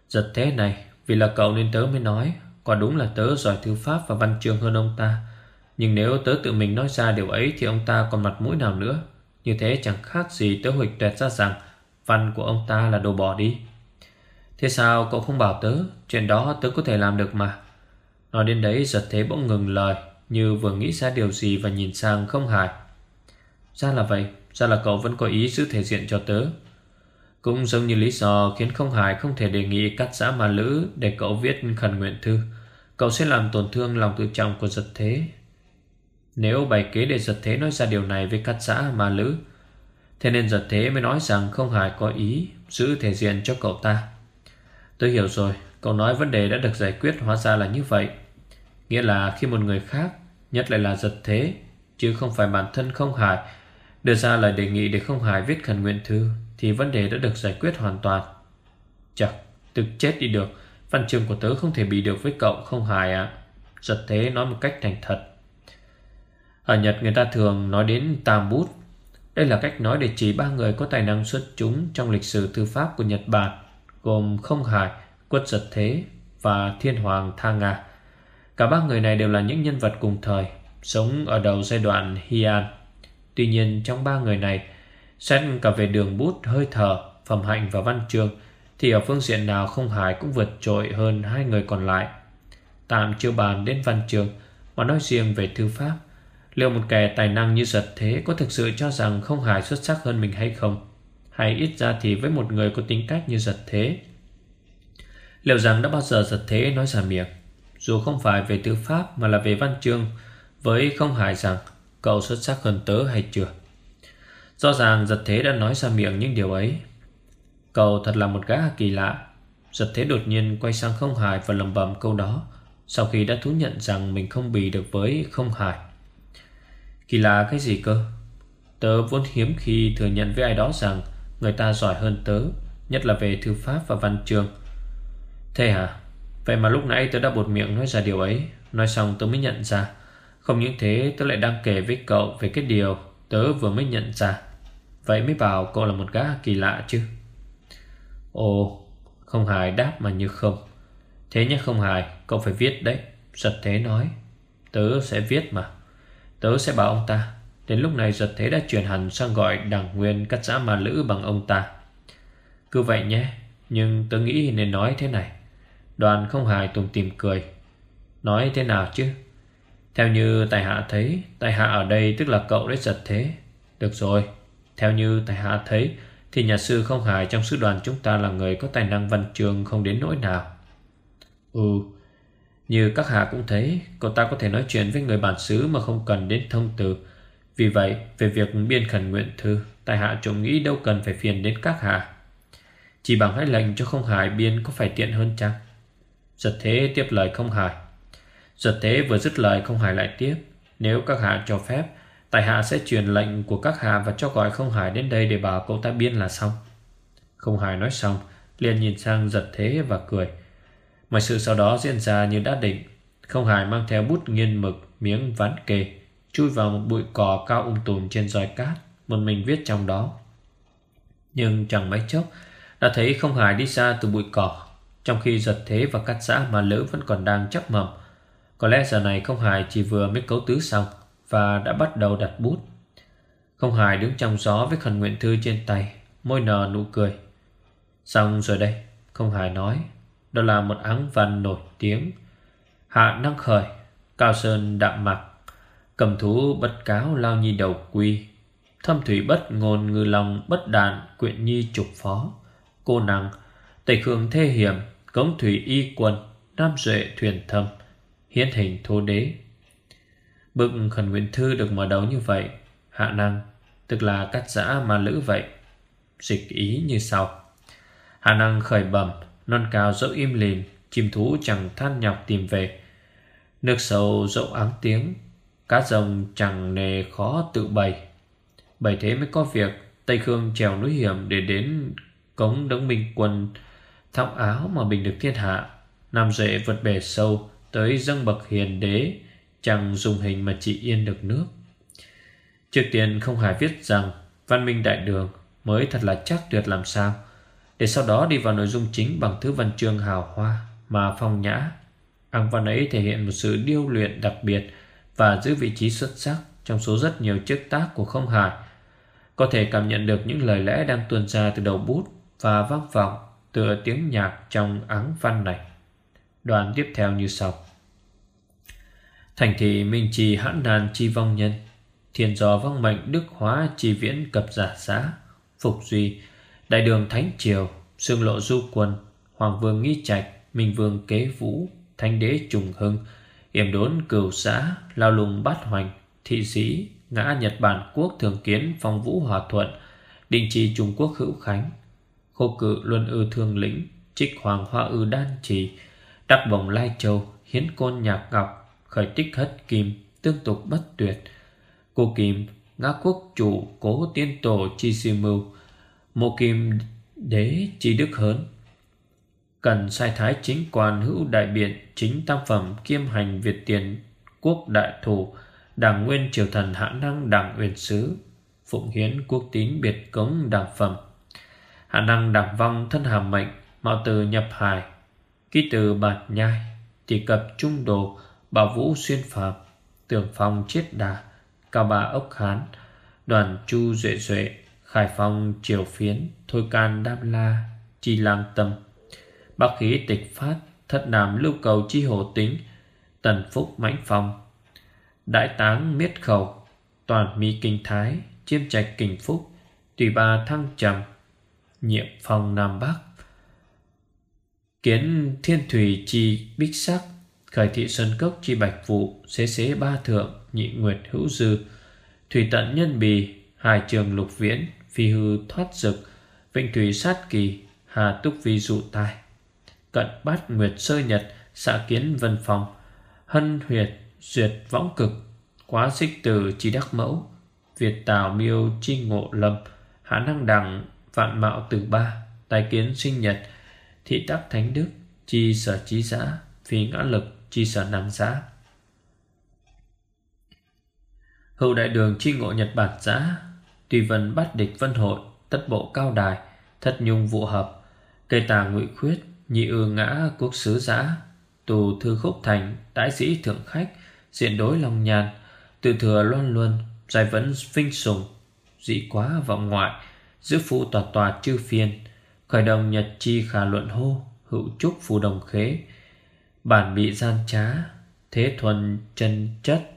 Giật thế này, Vì là cậu nên tớ mới nói. Quả đúng là tớ giỏi thư pháp và văn chương hơn ông ta. Nhưng nếu tớ tự mình nói ra điều ấy Thì ông ta còn mặt mũi nào nữa? Như thế chẳng khác gì tớ huỵch tuyệt ra rằng Văn của ông ta là đồ bỏ đi. Thế sao cậu không bảo tớ? Chuyện đó tớ có thể làm được mà. Nói đến đấy, giật thế bỗng ngừng lời, Như vừa nghĩ ra điều gì và nhìn sang không hài. Ra là vậy, Ra là cậu vẫn có ý giữ thể diện cho tớ. Cũng giống như lý do khiến không hài không thể đề nghị cắt giã mà lữ để cậu viết khẩn nguyện thư. Cậu sẽ làm tổn thương lòng tự trọng của giật thế nếu bày kế để giật thế nói ra điều này với cắt xã mà lữ, Thế nên giật thế mới nói rằng không hài có ý Giữ thể diện cho cậu ta. Tôi hiểu rồi, Cậu nói vấn đề đã được giải quyết hóa ra là như vậy. Nghĩa là khi một người khác, Nhất lại là giật thế, Chứ không phải bản thân không hài, Đưa ra lời đề nghị để không hài viết khẩn nguyện thư, Thì vấn đề đã được giải quyết hoàn toàn. Chật Tức chết đi được, Văn chương của tớ không thể bị được với cậu không hài ạ. Giật thế nói một cách thành thật ở Nhật người ta thường nói đến tam bút. Đây là cách nói để chỉ ba người có tài năng xuất chúng Trong lịch sử thư pháp của Nhật Bản Gồm Không Hải, Quất Giật Thế Và Thiên Hoàng Tha Nga. Cả ba người này đều là những nhân vật cùng thời Sống ở đầu giai đoạn Heian Tuy nhiên trong ba người này Xét cả về đường bút, hơi thở, phẩm hạnh và văn chương Thì ở phương diện nào Không Hải cũng vượt trội hơn hai người còn lại. Tạm chưa bàn đến văn chương Mà nói riêng về thư pháp. Liệu một kẻ tài năng như giật thế Có thực sự cho rằng không hài xuất sắc hơn mình hay không? Hay ít ra thì với một người có tính cách như giật thế? Liệu rằng đã bao giờ giật thế nói ra miệng? Dù không phải về tư pháp Mà là về văn chương, Với không hài rằng cậu xuất sắc hơn tớ hay chưa? Rõ ràng giật thế đã nói ra miệng những điều ấy. Cậu thật là một gã kỳ lạ. Giật thế đột nhiên quay sang không hài Và lầm bầm câu đó, Sau khi đã thú nhận rằng mình không bì được với không hài. Kỳ lạ cái gì cơ? Tớ vốn hiếm khi thừa nhận với ai đó rằng Người ta giỏi hơn tớ, Nhất là về thư pháp và văn chương. Thế hả? Vậy mà lúc nãy tớ đã bột miệng nói ra điều ấy. Nói xong tớ mới nhận ra. Không những thế, tớ lại đang kể với cậu Về cái điều tớ vừa mới nhận ra. Vậy mới bảo cậu là một gã kỳ lạ chứ? Ồ, Không hài đáp mà như không. Thế nhé không hài, Cậu phải viết đấy. Giật thế nói. Tớ sẽ viết mà. Tớ sẽ bảo ông ta. Đến lúc này giật thế đã chuyển hẳn sang gọi đảng nguyên cắt giã ma lữ bằng ông ta. Cứ vậy nhé, Nhưng tớ nghĩ nên nói thế này. Đoàn không hài tùm tìm cười. Nói thế nào chứ? Theo như tài hạ thấy, Tài hạ ở đây tức là cậu đấy giật thế. Được rồi, Theo như tài hạ thấy, Thì nhà sư không hài trong sư đoàn chúng ta là người có tài năng văn trường không đến nỗi nào. Ừ như các hạ cũng thấy Cậu ta có thể nói chuyện với người bản xứ Mà không cần đến thông từ. Vì vậy, về việc biên khẩn nguyện thư Tài hạ trộm nghĩ đâu cần phải phiền đến các hạ. Chỉ bằng hãy lệnh cho không hài biên có phải tiện hơn chăng? Giật thế tiếp lời không hài Giật thế vừa dứt lời không hài lại tiếp. Nếu các hạ cho phép Tài hạ sẽ truyền lệnh của các hạ Và cho gọi không hài đến đây để bảo cậu ta biên là xong. Không hài nói xong, liền nhìn sang giật thế và cười. Mọi sự sau đó diễn ra như đã định. Không hài mang theo bút nghiên mực, Miếng ván kề, Chui vào một bụi cỏ cao um tùm trên roi cát, Một mình viết trong đó. Nhưng chẳng mấy chốc, Đã thấy không hài đi xa từ bụi cỏ. Trong khi giật thế và cắt xã mà lỡ vẫn còn đang chấp mầm Có lẽ giờ này không hài chỉ vừa mới cấu tứ xong Và đã bắt đầu đặt bút. Không hài đứng trong gió với khẩn nguyện thư trên tay, Môi nở nụ cười. Xong rồi đây, Không hài nói. Đó là một áng văn nổi tiếng. Hạ năng khởi, Cao sơn đạm mặc Cầm thú bất cáo lao nhi đầu quy, Thâm thủy bất ngôn ngư lòng bất đạn Quyện nhi trục phó, Cô nàng, Tây Khương Thê Hiểm, Cống Thủy Y Quân, Nam Duệ Thuyền Thâm, Hiến hình thô đế. Bức khẩn nguyện thư được mở đầu như vậy, Hạ năng, Tức là cắt giã mà lữ vậy. Dịch ý như sau. Hạ năng khởi bẩm Non cao dẫu im lìm, Chim thú chẳng than nhọc tìm về. Nước sâu dẫu áng tiếng, Cá rồng chẳng nề khó tự bày. Bởi thế mới có việc, Tây Khương trèo núi hiểm để đến cống đấng minh quân. Thọng áo mà bình được thiên hạ, Nam duệ vượt bể sâu Tới dâng bậc hiền đế, Chẳng dùng hình mà trị yên được nước. Trước tiên không hài viết rằng Văn minh đại đường Mới thật là chắc tuyệt làm sao. Để sau đó đi vào nội dung chính Bằng thứ văn chương hào hoa Mà phong nhã Áng văn ấy thể hiện một sự điêu luyện đặc biệt Và giữ vị trí xuất sắc Trong số rất nhiều chức tác của không hài Có thể cảm nhận được những lời lẽ Đang tuôn ra từ đầu bút Và vang vọng tựa tiếng nhạc trong áng văn này. Đoạn tiếp theo như sau. Thành thị minh trì hãn nàn chi vong nhân, thiên do vong mệnh đức hóa chi viễn cập giả xã, phục duy, đại đường thánh triều, xương lộ du quân, hoàng vương nghi trạch, minh vương kế vũ, thánh đế trùng hưng, yểm đốn cửu xã, lao lùng bát hoành, thị sĩ, ngã Nhật Bản quốc thường kiến phong vũ hòa thuận, định trì Trung Quốc hữu khánh, Khô cự luân ư thương lĩnh Trích hoàng hoa ư đan trì Đắc bồng lai châu Hiến côn nhạc ngọc Khởi tích hất kim Tương tục bất tuyệt Cô kim Ngã quốc chủ Cố tiên tổ chi si mưu Mộ kim đế chi đức hớn Cần sai thái chính quan hữu đại biện, Chính tam phẩm kiêm hành Việt tiền Quốc đại thủ Đảng nguyên triều thần hạ năng đảng uyển sứ Phụng hiến quốc tín biệt cống đảng phẩm. Hạ năng đảng vong thân hàm mệnh Mạo từ nhập hải Ký từ bạt nhai Tỷ cập trung đồ, Bảo vũ xuyên phạm Tưởng phong chiết đà, Cao bà ốc hán, Đoàn chu duệ duệ. Khải phong triều phiến, Thôi can đam la, Chi lang tâm. Bắc khí tịch phát, Thất nam lưu cầu chi hồ tính, Tần phúc mãnh phong. Đại táng miết khẩu, Toàn mi kinh thái, Chiêm trạch kình phúc, Tùy ba thăng trầm. Nhiệm phong Nam Bắc, Kiến thiên thủy chi bích sắc Khởi thị sơn cốc chi bạch vụ, Xế xế ba thượng, nhị nguyệt hữu dư. Thủy tận nhân bì Hải trường lục viễn Phi hư thoát dực Vịnh thủy sát kỳ, Hà túc vi dụ tài, Cận bát nguyệt sơ nhật Xã kiến vân phòng, Hân huyệt duyệt võng cực, Quá xích từ chi đắc mẫu, Việt tào miêu chi ngộ lâm Hạ năng đẳng vạn mạo từ ba, Tài kiến sinh nhật, Thị tắc thánh đức, Chi sở trí giã Phi ngã lực, chi sở nam giã Hậu đại đường chi ngộ Nhật Bản giã Tùy vân bắt địch vân hội, Tất bộ cao đài, Thất nhung vụ hợp Cây tàng ngụy khuyết, Nhị ư ngã quốc sứ giã, Tù thư khúc thành Đãi sĩ thượng khách, Diện đối lòng nhàn Tự thừa loan luân, Giải vấn vinh sùng, Dị quá vọng ngoại, Giữ phụ tòa tòa chư phiên, Khởi đồng nhật chi khả luận hô, Hữu trúc phù đồng khế, Bản bị gian trá, Thế thuần chân chất,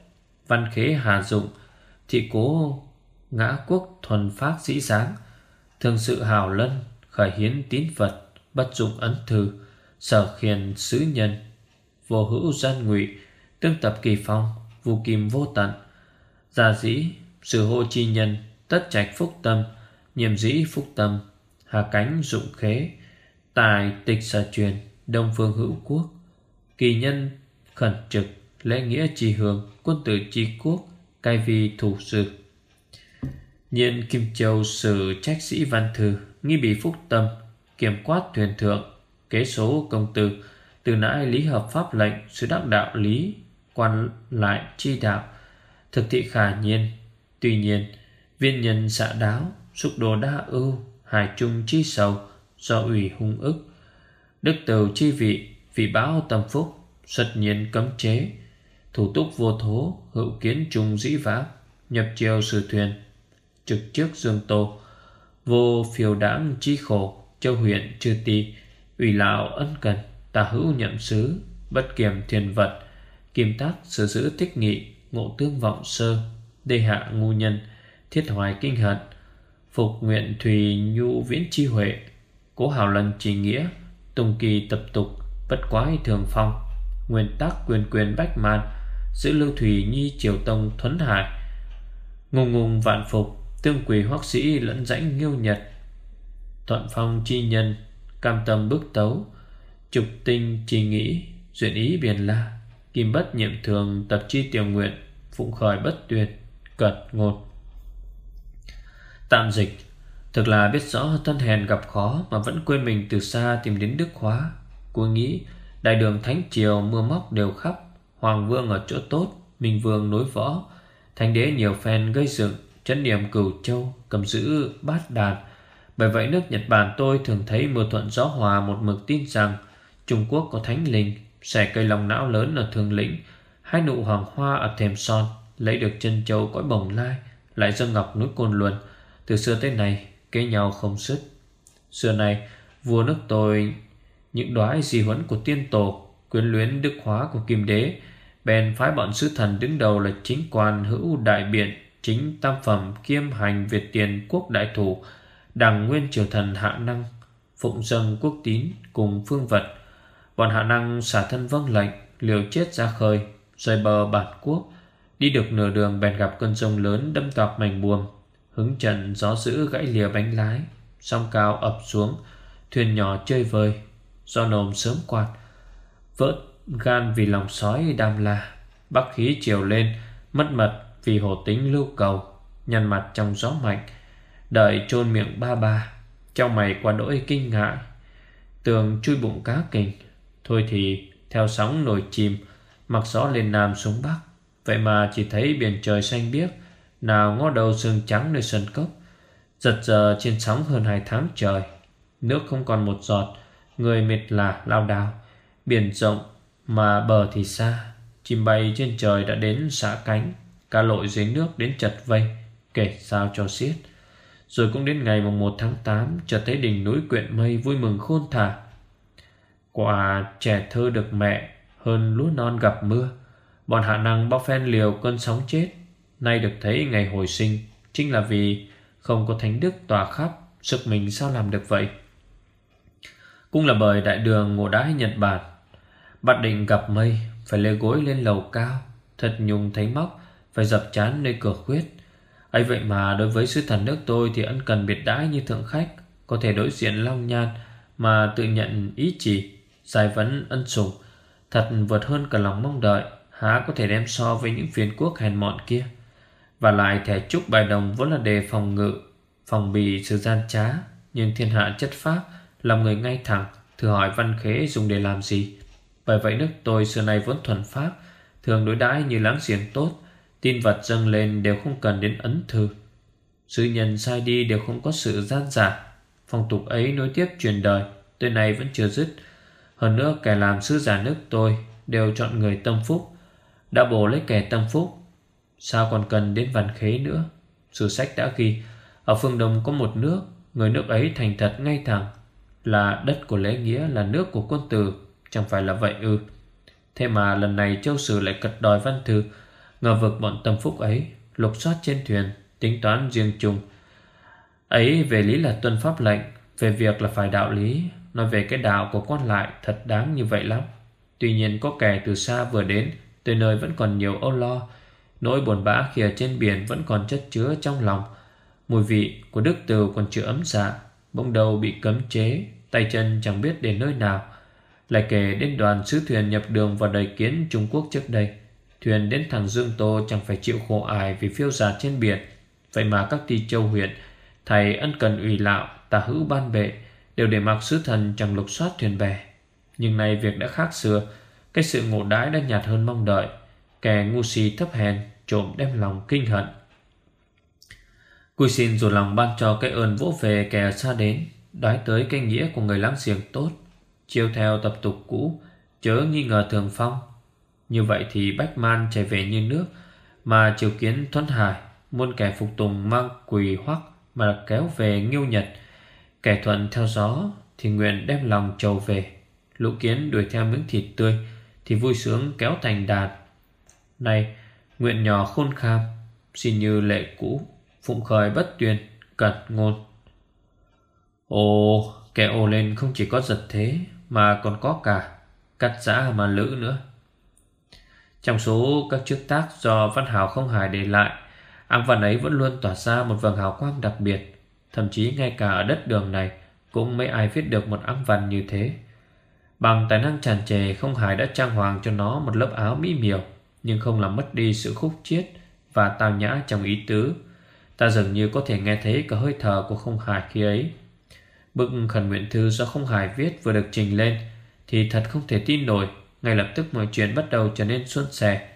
Văn khế hà dụng, Thị cố ngã quốc thuần phát sĩ sáng Thường sự hào lân, Khởi hiến tín vật Bất dụng ấn thư, Sở khiền sứ nhân, Vô hữu gian ngụy, Tương tập kỳ phong Vô kim vô tận Gia dĩ Sự hô chi nhân, Tất trạch phúc tâm, Nhiệm dĩ phúc tâm, Hà cánh dụng khế, Tài tịch sở truyền, Đông phương hữu quốc, Kỳ nhân khẩn trực, Lễ nghĩa trì hương, Quân tử tri quốc, Cai vi thủ sự. Nhiên Kim Châu sử trách sĩ văn thư, Nghi bị phúc tâm, Kiểm quát thuyền thượng, Kế số công tử Từ nãi lý hợp pháp lệnh, Sự đắc đạo lý, Quan lại chi đạo, Thực thị khả nhiên. Tuy nhiên, Viên nhân xạ đáo Xúc đồ đa ưu Hải trung chi sầu, Do ủy hung ức. Đức tàu chi vị Vị báo tâm phúc, Xuất nhiên cấm chế. Thủ túc vô thố, Hữu kiến trung dĩ vã Nhập chiều sử thuyền. Trực trước dương tô. Vô phiêu đãng chi khổ Châu huyện chư ti Ủy lão ân cần, Tà hữu nhậm sứ, Bất kiềm thiền vật Kim tác sở giữ tích nghị, Ngộ tương vọng sơ, Đê hạ ngu nhân, Thiết hoài kinh hận. Phục nguyện thùy nhu viễn chi huệ, Cố hào lần trì nghĩa, Tùng kỳ tập tục, Bất quái thường phong, Nguyên tắc quyền quyền bách man, Giữ lưu thủy nhi triều tông thuấn hải Ngùng ngùng vạn phục Tương quỷ hoắc sĩ lẫn rãnh nghiêu nhật, Thuận phong chi nhân, Cam tâm bức tấu, Trục tinh trì nghĩ, Duyện ý biển la, Kim bất nhiệm thường, tập chi tiểu nguyện, Phụng khởi bất tuyệt, Cật ngột Tạm dịch, Thực là biết rõ thân hèn gặp khó Mà vẫn quên mình từ xa tìm đến Đức Hóa. Cô nghĩ, Đại đường Thánh Triều mưa móc đều khắp, Hoàng vương ở chỗ tốt, Minh vương nối võ, Thánh đế nhiều phen gây dựng. Chấn niệm cửu châu, Cầm giữ bát đàn Bởi vậy nước Nhật Bản tôi thường thấy mưa thuận gió hòa Một mực tin rằng Trung Quốc có thánh linh, Xẻ cây lòng não lớn ở thường lĩnh. Hai nụ hoàng hoa ở thềm son, Lấy được chân châu cõi bồng lai, Lại dâng ngọc núi Côn Luân. Từ xưa tới nay, kế nhau không sứt Xưa này vua nước tôi, Những đoái di huấn của tiên tổ, Quyến luyến đức hóa của kim đế, Bèn phái bọn sứ thần đứng đầu là chính quan hữu đại biện. Chính tam phẩm kiêm hành Việt tiền quốc đại thủ Đằng nguyên triều thần hạ năng, Phụng dâng quốc tín cùng phương vật Bọn hạ năng xả thân vâng lệnh, Liều chết ra khơi, Rời bờ bản quốc, Đi được nửa đường bèn gặp cơn sông lớn đâm toạc mảnh buồm, Hứng trận gió dữ gãy lìa bánh lái Sông cao ập xuống, Thuyền nhỏ chơi vơi, Do nồm sớm quạt. Vỡ gan vì lòng sói đam la Bắc khí chiều lên, Mất mật vì hồ tính lưu cầu, Nhăn mặt trong gió mạnh, Đợi chôn miệng ba ba. Trong mày qua đỗi kinh ngại, Tường chui bụng cá kình. Thôi thì, theo sóng nổi chìm, Mặc gió lên nam xuống bắc. Vậy mà chỉ thấy biển trời xanh biếc, Nào ngó đầu sương trắng nơi sân cốc. Giật giờ trên sóng hơn hai tháng trời, Nước không còn một giọt, Người mệt lả lao đao. Biển rộng mà bờ thì xa, Chim bay trên trời đã đến xả cánh. Cả lội dưới nước đến chật vây, Kể sao cho xiết. Rồi cũng đến ngày mùng 1 tháng 8 Chợt thấy đỉnh núi quyện mây vui mừng khôn thả. Quả trẻ thơ được mẹ Hơn lúa non gặp mưa. Bọn hạ năng bao phen liều cơn sóng chết. Nay được thấy ngày hồi sinh, Chính là vì không có thánh đức tỏa khắp, Sức mình sao làm được vậy? Cũng là bởi đại đường ngộ đái Nhật Bản. Bắt định gặp mây, Phải lê gối lên lầu cao. Thật nhung thấy móc phải dập chán nơi cửa khuyết. Ấy vậy mà đối với sứ thần nước tôi Thì ân cần biệt đãi như thượng khách, Có thể đối diện long nhan Mà tự nhận ý chỉ, Giải vấn ân sủng, Thật vượt hơn cả lòng mong đợi, Há có thể đem so với những phiền quốc hèn mọn kia. Và lại thẻ trúc bài đồng Vốn là đề phòng ngự, Phòng bị sự gian trá, Nhưng thiên hạ chất pháp Làm người ngay thẳng, Thử hỏi văn khế dùng để làm gì? Bởi vậy nước tôi xưa nay vốn thuần pháp Thường đối đãi như láng giềng tốt Tin vật dâng lên đều không cần đến ấn thư. Sứ nhân sai đi đều không có sự gian giả Phong tục ấy nối tiếp truyền đời, Tới nay vẫn chưa dứt. Hơn nữa, kẻ làm sứ giả nước tôi Đều chọn người tâm phúc. Đã bổ lấy kẻ tâm phúc, Sao còn cần đến văn khế nữa? Sử sách đã ghi, Ở phương Đông có một nước, Người nước ấy thành thật ngay thẳng, Là đất của lễ nghĩa, là nước của quân tử, Chẳng phải là vậy ư? Thế mà lần này châu sử lại cật đòi văn thư Ngờ vực bọn tâm phúc ấy, Lục soát trên thuyền, Tính toán riêng chung. Ấy về lý là tuân pháp lệnh, Về việc là phải đạo lý, Nói về cái đạo của con lại thật đáng như vậy lắm. Tuy nhiên có kẻ từ xa vừa đến, Tới nơi vẫn còn nhiều âu lo, Nỗi buồn bã khi ở trên biển Vẫn còn chất chứa trong lòng. Mùi vị của đức từ còn chưa ấm dạ Bỗng đầu bị cấm chế, Tay chân chẳng biết đến nơi nào. Lại kể đến đoàn sứ thuyền nhập đường Vào đời kiến Trung Quốc trước đây. Thuyền đến thằng Dương Tô chẳng phải chịu khổ ai Vì phiêu giạt trên biển. Vậy mà các ti châu huyện, Thầy ân cần ủy lạo, tà hữu ban bệ Đều để mặc sứ thần chẳng lục soát thuyền bè. Nhưng nay việc đã khác xưa, Cái sự ngộ đãi đã nhạt hơn mong đợi. Kẻ ngu si thấp hèn Trộm đem lòng kinh hận. Cui xin dù lòng ban cho cái ơn vỗ về kẻ xa đến, đoái tới cái nghĩa của người láng giềng tốt. Chiêu theo tập tục cũ, Chớ nghi ngờ thường phong như vậy thì Bách Man chạy về như nước Mà triều kiến thuấn hải, Muôn kẻ phục tùng mang quỳ hoắc Mà kéo về nghiêu nhật. Kẻ thuận theo gió Thì nguyện đem lòng trầu về. Lũ kiến đuổi theo miếng thịt tươi Thì vui sướng kéo thành đàn. Này, nguyện nhỏ khôn kham Xin như lệ cũ, Phụng khởi bất tuyên Cật ngôn. Ồ, kẻ ồ lên không chỉ có giật thế Mà còn có cả Cắt giã mà lữ nữa. Trong số các chức tác Do Văn hào không hài để lại, Áng văn ấy vẫn luôn tỏa ra một vầng hào quang đặc biệt. Thậm chí ngay cả ở đất đường này Cũng mấy ai viết được một áng văn như thế. Bằng tài năng tràn trề, Không hài đã trang hoàng cho nó một lớp áo mỹ miều, Nhưng không làm mất đi sự khúc chiết Và tao nhã trong ý tứ. Ta dường như có thể nghe thấy cả hơi thở của không hài khi ấy. Bức khẩn nguyện thư do không hài viết vừa được trình lên Thì thật không thể tin nổi. Ngay lập tức mọi chuyện bắt đầu trở nên suôn sẻ.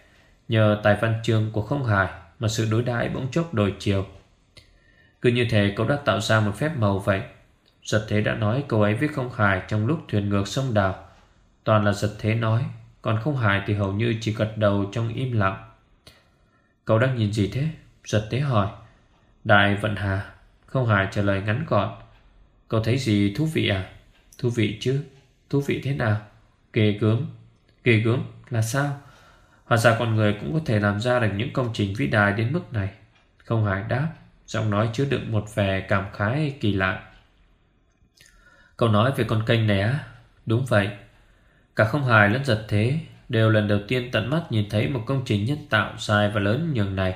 Nhờ tài văn chương của không hải Mà sự đối đãi bỗng chốc đổi chiều. Cứ như thế cậu đã tạo ra một phép màu vậy. Giật thế đã nói câu ấy viết không hải Trong lúc thuyền ngược sông đào. Toàn là giật thế nói, Còn không hải thì hầu như chỉ gật đầu trong im lặng. Cậu đang nhìn gì thế? Giật thế hỏi. Đại Vận Hà, Không hài trả lời ngắn gọn. Cậu thấy gì thú vị à? Thú vị chứ? Thú vị thế nào? Ghê gớm. Ghê gớm là sao? Hóa ra con người cũng có thể làm ra được những công trình vĩ đại đến mức này. Không hài đáp, Giọng nói chứa đựng một vẻ cảm khái kỳ lạ. Cậu nói về con kênh này á? Đúng vậy. Cả không hài lẫn giật thế Đều lần đầu tiên tận mắt nhìn thấy một công trình nhân tạo dài và lớn nhường này.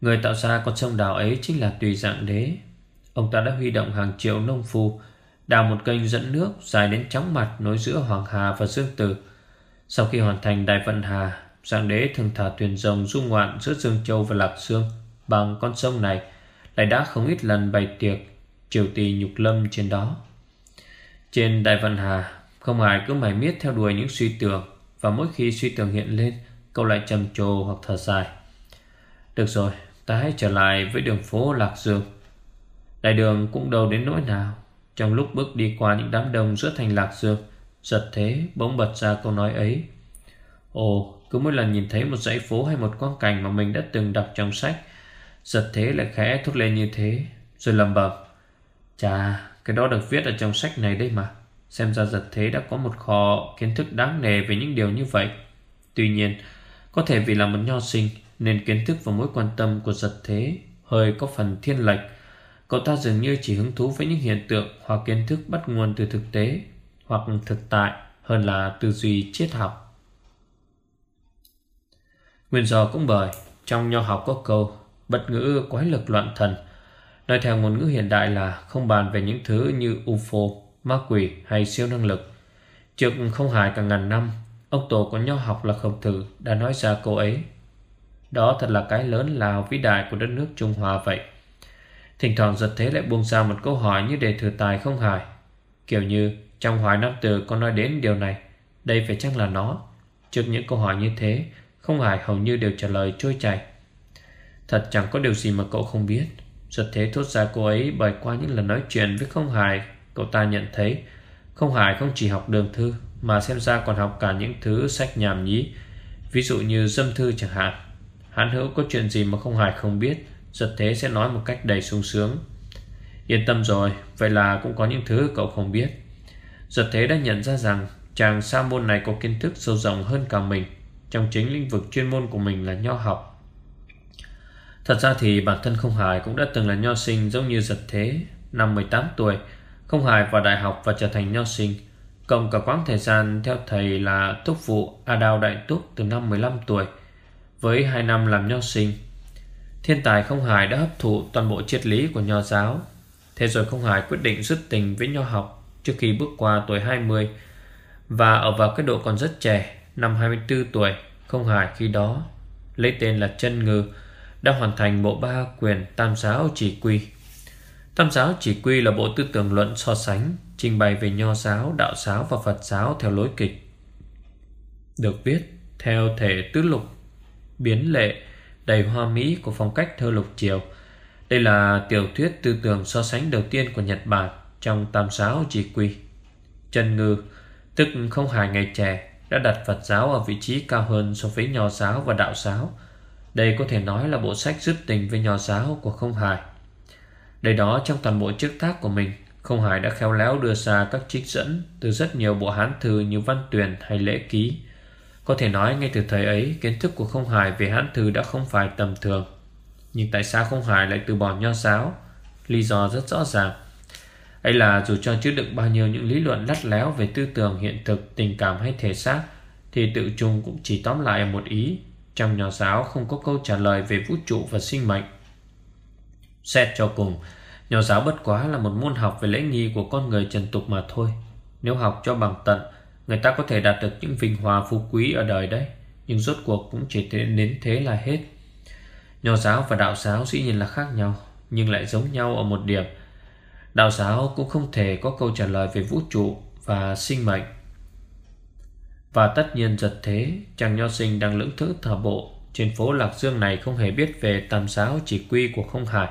Người tạo ra con sông đào ấy chính là Tùy Dạng Đế. Ông ta đã huy động hàng triệu nông phu, đào một kênh dẫn nước dài đến chóng mặt nối giữa Hoàng Hà và Dương Tử. Sau khi hoàn thành Đại Vận Hà, Dạng Đế thường thả thuyền rồng du ngoạn giữa Dương Châu và Lạc Dương bằng con sông này lại đã không ít lần bày tiệc triều tỳ nhục lâm trên đó. Trên Đại Vận Hà, không ai cứ mải miết theo đuổi những suy tưởng và mỗi khi suy tưởng hiện lên, cậu lại trầm trồ hoặc thở dài. Được rồi, Ta hãy trở lại với đường phố Lạc Dương Đại đường cũng đâu đến nỗi nào Trong lúc bước đi qua những đám đông giữa thành Lạc Dương Giật thế, bỗng bật ra câu nói ấy Ồ, cứ mỗi lần nhìn thấy một dãy phố hay một quang cảnh Mà mình đã từng đọc trong sách, Giật thế lại khẽ thốt lên như thế Rồi lầm bầm Chà, cái đó được viết ở trong sách này đây mà Xem ra giật thế đã có một kho kiến thức đáng nề về những điều như vậy Tuy nhiên, Có thể vì là một nho sinh nên kiến thức và mối quan tâm của giật thế hơi có phần thiên lệch. Cậu ta dường như chỉ hứng thú với những hiện tượng hoặc kiến thức bắt nguồn từ thực tế hoặc thực tại hơn là tư duy triết học. Nguyên do cũng bởi trong nho học có câu bất ngữ quái lực loạn thần. Nói theo ngôn ngữ hiện đại là không bàn về những thứ như UFO, ma quỷ hay siêu năng lực. Trước không hài cả ngàn năm, ông tổ của nho học là khổng tử đã nói ra câu ấy. Đó thật là cái lớn lao vĩ đại của đất nước Trung Hoa vậy. Thỉnh thoảng giật thế lại buông ra một câu hỏi như để thử tài không hài. Kiểu như trong hoài nam tử có nói đến điều này, đây phải chắc là nó. Trước những câu hỏi như thế, không hài hầu như đều trả lời trôi chảy. Thật chẳng có điều gì mà cậu không biết. Giật thế thốt ra cô ấy bởi qua những lần nói chuyện với không hài, cậu ta nhận thấy không hài không chỉ học đường thư mà xem ra còn học cả những thứ sách nhảm nhí, ví dụ như dâm thư chẳng hạn. Hắn hữu có chuyện gì mà không hài không biết, giật thế sẽ nói một cách đầy sung sướng. Yên tâm rồi, vậy là cũng có những thứ cậu không biết. Giật thế đã nhận ra rằng chàng sa môn này có kiến thức sâu rộng hơn cả mình trong chính lĩnh vực chuyên môn của mình là nho học. Thật ra thì bản thân Không Hải cũng đã từng là nho sinh giống như giật thế. Năm 18 tuổi, Không Hải vào đại học và trở thành nho sinh. Cộng cả quãng thời gian theo thầy là túc vụ A Đào Đại Túc từ năm 15 tuổi. Với 2 năm làm nho sinh, thiên tài Không Hải đã hấp thụ toàn bộ triết lý của nho giáo. Thế rồi Không Hải quyết định dứt tình với nho học trước khi bước qua tuổi 20 và ở vào cái độ còn rất trẻ, năm 24 tuổi, Không Hải khi đó lấy tên là Chân Ngư đã hoàn thành bộ ba quyền Tam giáo chỉ quy. Tam giáo chỉ quy là bộ tư tưởng luận so sánh, trình bày về nho giáo, đạo giáo và Phật giáo theo lối kịch. Được viết theo thể tứ lục, biến lệ, đầy hoa mỹ của phong cách thơ lục triều. Đây là tiểu thuyết tư tưởng so sánh đầu tiên của Nhật Bản trong Tam giáo chỉ quy. Trần Ngư, tức không hài ngày trẻ, đã đặt Phật giáo ở vị trí cao hơn so với nho giáo và đạo giáo, đây có thể nói là bộ sách dứt tình với nho giáo của Không hài Đây đó trong toàn bộ chức tác của mình, Không hài đã khéo léo đưa ra các trích dẫn từ rất nhiều bộ hán thư như văn tuyển hay lễ ký. Có thể nói ngay từ thời ấy, kiến thức của Không hài về hán thư đã không phải tầm thường. Nhưng tại sao Không hài lại từ bỏ nho giáo? Lý do rất rõ ràng. Ấy là dù cho chứa đựng bao nhiêu những lý luận lắt léo về tư tưởng hiện thực, tình cảm hay thể xác, thì tự chung cũng chỉ tóm lại một ý trong nho giáo không có câu trả lời về vũ trụ và sinh mệnh. Xét cho cùng, nho giáo bất quá là một môn học về lễ nghi của con người trần tục mà thôi. Nếu học cho bằng tận, người ta có thể đạt được những vinh hòa phú quý ở đời đấy, nhưng rốt cuộc cũng chỉ đến thế là hết. Nho giáo và đạo giáo dĩ nhiên là khác nhau, nhưng lại giống nhau ở một điểm. Đạo giáo cũng không thể có câu trả lời về vũ trụ và sinh mệnh. Và tất nhiên giật thế, Chàng nho sinh đang lưỡng thử thờ bộ Trên phố Lạc Dương này không hề biết về tam giáo chỉ quy của không hải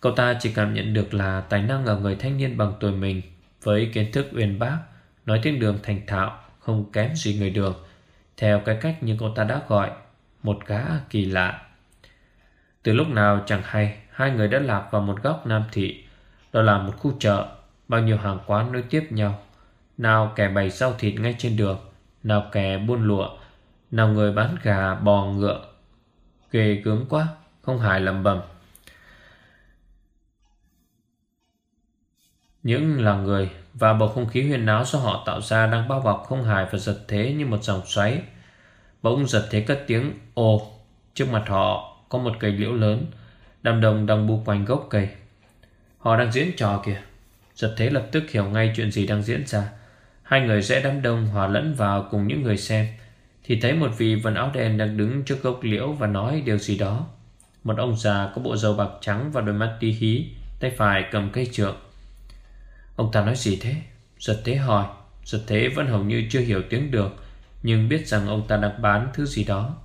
Cậu ta chỉ cảm nhận được là tài năng ở người thanh niên bằng tuổi mình Với kiến thức uyên bác, Nói tiếng đường thành thạo, Không kém gì người đường. Theo cái cách như cậu ta đã gọi, Một gã kỳ lạ. Từ lúc nào chẳng hay, Hai người đã lạc vào một góc Nam Thị. Đó là một khu chợ Bao nhiêu hàng quán nối tiếp nhau Nào kẻ bày rau thịt ngay trên đường nào kẻ buôn lụa Nào người bán gà bò ngựa Ghê gớm quá Không hài lầm bầm Những làng người và bầu không khí huyền náo do họ tạo ra đang bao bọc không hài và giật thế như một dòng xoáy. Bỗng giật thế cất tiếng ồ. Trước mặt họ có một cây liễu lớn, đám đông đang bu quanh gốc cây. Họ đang diễn trò kìa. Giật thế lập tức hiểu ngay chuyện gì đang diễn ra. Hai người rẽ đám đông hòa lẫn vào cùng những người xem Thì thấy một vị vần áo đen đang đứng trước gốc liễu và nói điều gì đó Một ông già có bộ râu bạc trắng và đôi mắt tí hí Tay phải cầm cây trượng Ông ta nói gì thế? Giật thế hỏi Giật thế vẫn hầu như chưa hiểu tiếng được, Nhưng biết rằng ông ta đang bán thứ gì đó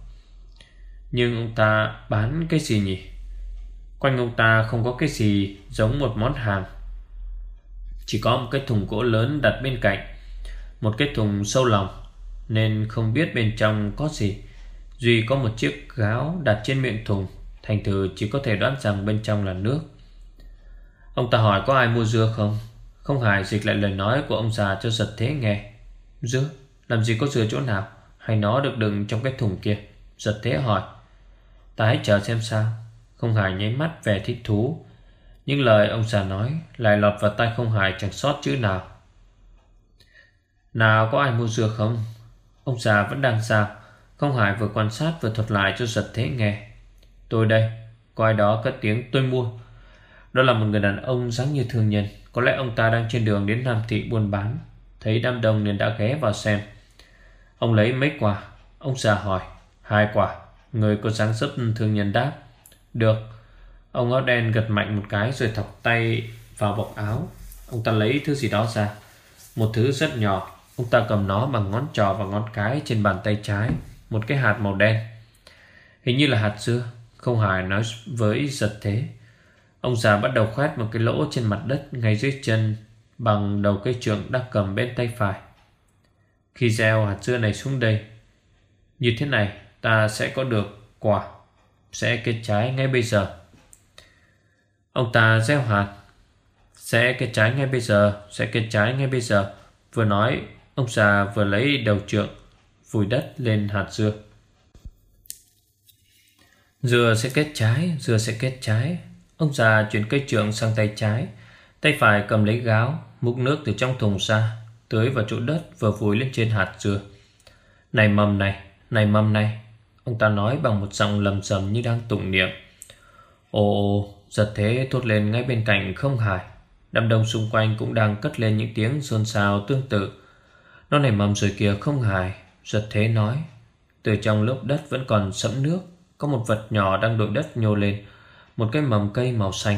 Nhưng ông ta bán cái gì nhỉ? Quanh ông ta không có cái gì giống một món hàng. Chỉ có một cái thùng gỗ lớn đặt bên cạnh, một cái thùng sâu lòng, Nên không biết bên trong có gì. Duy có một chiếc gáo đặt trên miệng thùng, Thành thử chỉ có thể đoán rằng bên trong là nước. Ông ta hỏi có ai mua dưa không? Không hài dịch lại lời nói của ông già cho giật thế nghe. Dưa? Làm gì có dưa chỗ nào? Hay nó được đựng trong cái thùng kia? Giật thế hỏi. Ta hãy chờ xem sao. Không Hải nháy mắt về thích thú. Những lời ông già nói Lại lọt vào tay không Hải chẳng sót chữ nào. Nào có ai mua dưa không? Ông già vẫn đang sao Không Hải vừa quan sát vừa thuật lại cho giật thế nghe. Tôi đây, Có ai đó cất tiếng, tôi mua. Đó là một người đàn ông dáng như thương nhân. Có lẽ ông ta đang trên đường đến Nam Thị buôn bán. Thấy đám đông nên đã ghé vào xem. Ông lấy mấy quả? Ông già hỏi. Hai quả. Người có dáng dấp thương nhân đáp. Được. Ông áo đen gật mạnh một cái rồi thọc tay vào bọc áo. Ông ta lấy thứ gì đó ra. Một thứ rất nhỏ. Ông ta cầm nó bằng ngón trò và ngón cái trên bàn tay trái. Một cái hạt màu đen. Hình như là hạt dưa. Không hài nói với giật thế. Ông già bắt đầu khoét một cái lỗ trên mặt đất Ngay dưới chân Bằng đầu cây trượng đang cầm bên tay phải. Khi gieo hạt dưa này xuống đây, Như thế này, Ta sẽ có được quả. Sẽ kết trái ngay bây giờ. Ông ta gieo hạt, Sẽ kết trái ngay bây giờ, Sẽ kết trái ngay bây giờ. Vừa nói, Ông già vừa lấy đầu trượng, Vùi đất lên hạt dưa. Dưa sẽ kết trái Dưa sẽ kết trái. Ông già chuyển cây trượng sang tay trái, Tay phải cầm lấy gáo, Múc nước từ trong thùng ra, Tưới vào chỗ đất vừa vùi lên trên hạt dưa Này mầm này Này mầm này. Ông ta nói bằng một giọng lầm rầm như đang tụng niệm. Ồ Giật thế thốt lên ngay bên cạnh không hài. Đám đông xung quanh cũng đang cất lên những tiếng xôn xao tương tự. Nó nảy mầm rồi kìa, không hài. Giật thế nói, Từ trong lớp đất vẫn còn sẫm nước. Có một vật nhỏ đang đội đất nhô lên, Một cái mầm cây màu xanh.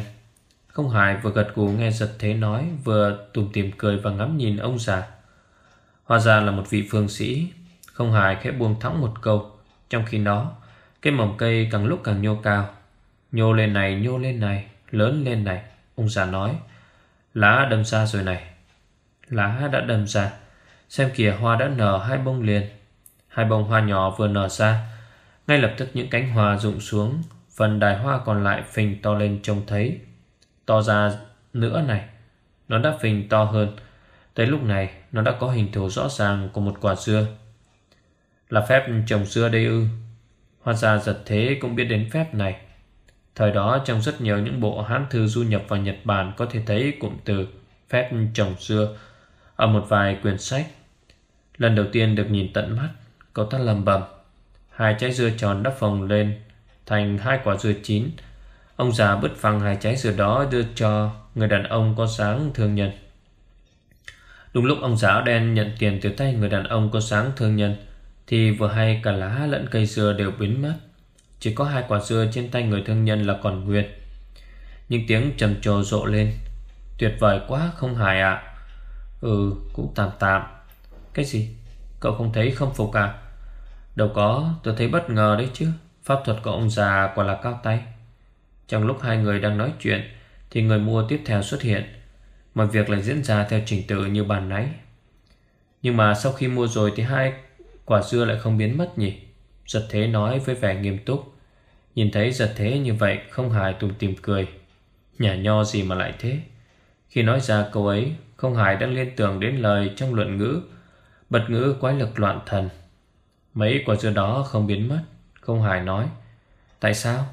Không hài vừa gật gù nghe giật thế nói, Vừa tùm tìm cười và ngắm nhìn ông già. Hóa ra là một vị phương sĩ. Không hài khẽ buông thõng một câu. Trong khi đó, Cái mầm cây càng lúc càng nhô cao. Nhô lên này, nhô lên này, Lớn lên này, Ông già nói, Lá đâm ra rồi này. Lá đã đâm ra. Xem kìa, hoa đã nở hai bông liền. Hai bông hoa nhỏ vừa nở ra. Ngay lập tức những cánh hoa rụng xuống, Phần đài hoa còn lại phình to lên trông thấy. To ra nữa này, Nó đã phình to hơn. Tới lúc này, nó đã có hình thù rõ ràng Của một quả dưa. Là phép trồng dưa đây ư Hoa gia giật thế cũng biết đến phép này Thời đó trong rất nhiều những bộ hán thư du nhập vào Nhật Bản có thể thấy cụm từ phép trồng dưa ở một vài quyển sách. Lần đầu tiên được nhìn tận mắt, cậu ta lầm bầm. Hai trái dưa tròn đắp phồng lên thành hai quả dưa chín. Ông già bứt phăng hai trái dưa đó đưa cho người đàn ông có sáng thương nhân. Đúng lúc ông giáo đen nhận tiền từ tay người đàn ông có sáng thương nhân thì vừa hay cả lá lẫn cây dừa đều biến mất. Chỉ có hai quả dưa trên tay người thương nhân là còn nguyên. Nhưng tiếng trầm trồ rộ lên. Tuyệt vời quá, không hài ạ. Ừ cũng tạm tạm. Cái gì? Cậu không thấy không phục à? Đâu có, tôi thấy bất ngờ đấy chứ. Pháp thuật của ông già quả là cao tay. Trong lúc hai người đang nói chuyện, Thì người mua tiếp theo xuất hiện. Mọi việc lại diễn ra theo trình tự như bàn nãy. Nhưng mà sau khi mua rồi Thì hai quả dưa lại không biến mất nhỉ? Giật thế nói với vẻ nghiêm túc. Nhìn thấy giật thế như vậy, Không hài tùm tìm cười. Nhà nho gì mà lại thế? Khi nói ra câu ấy, Không hài đang liên tưởng đến lời trong luận ngữ. Bật ngữ quái lực loạn thần. Mấy quả dưa đó không biến mất, Không hài nói. Tại sao?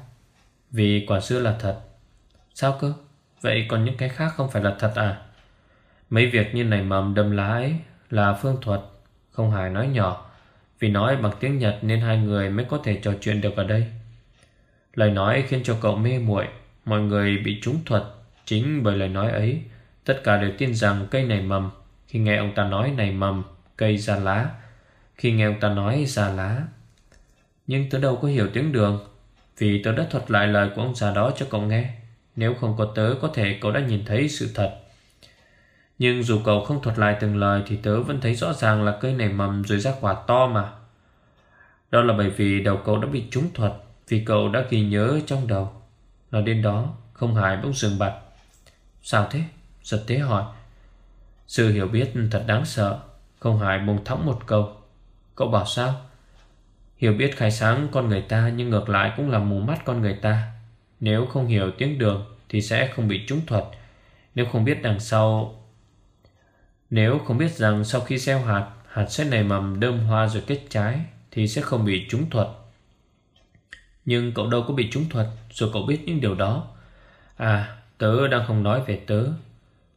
Vì quả dưa là thật. Sao cơ? Vậy còn những cái khác không phải là thật à? Mấy việc như này mầm đâm lá ấy Là phương thuật, Không hài nói nhỏ vì nói bằng tiếng Nhật nên hai người mới có thể trò chuyện được ở đây. Lời nói khiến cho cậu mê muội, Mọi người bị trúng thuật. Chính bởi lời nói ấy, Tất cả đều tin rằng cây này mầm, Khi nghe ông ta nói này mầm, Cây ra lá. Khi nghe ông ta nói ra lá. Nhưng tớ đâu có hiểu tiếng đường, Vì tớ đã thuật lại lời của ông già đó cho cậu nghe. Nếu không có tớ, Có thể cậu đã nhìn thấy sự thật nhưng dù cậu không thuật lại từng lời Thì tớ vẫn thấy rõ ràng là cây này mầm Rồi ra quả to mà. Đó là bởi vì đầu cậu đã bị trúng thuật, Vì cậu đã ghi nhớ trong đầu. Nói đến đó, Không hài bỗng dừng bặt. Sao thế? Giật thế hỏi. Sự hiểu biết thật đáng sợ, Không hài bùng thõng một câu. Cậu bảo sao? Hiểu biết khai sáng con người ta Nhưng ngược lại cũng là mù mắt con người ta. Nếu không hiểu tiếng đường Thì sẽ không bị trúng thuật. Nếu không biết đằng sau nếu không biết rằng sau khi gieo hạt, hạt sẽ nảy mầm đơm hoa rồi kết trái, thì sẽ không bị trúng thuật. Nhưng cậu đâu có bị trúng thuật, rồi cậu biết những điều đó. À, tớ đang không nói về tớ.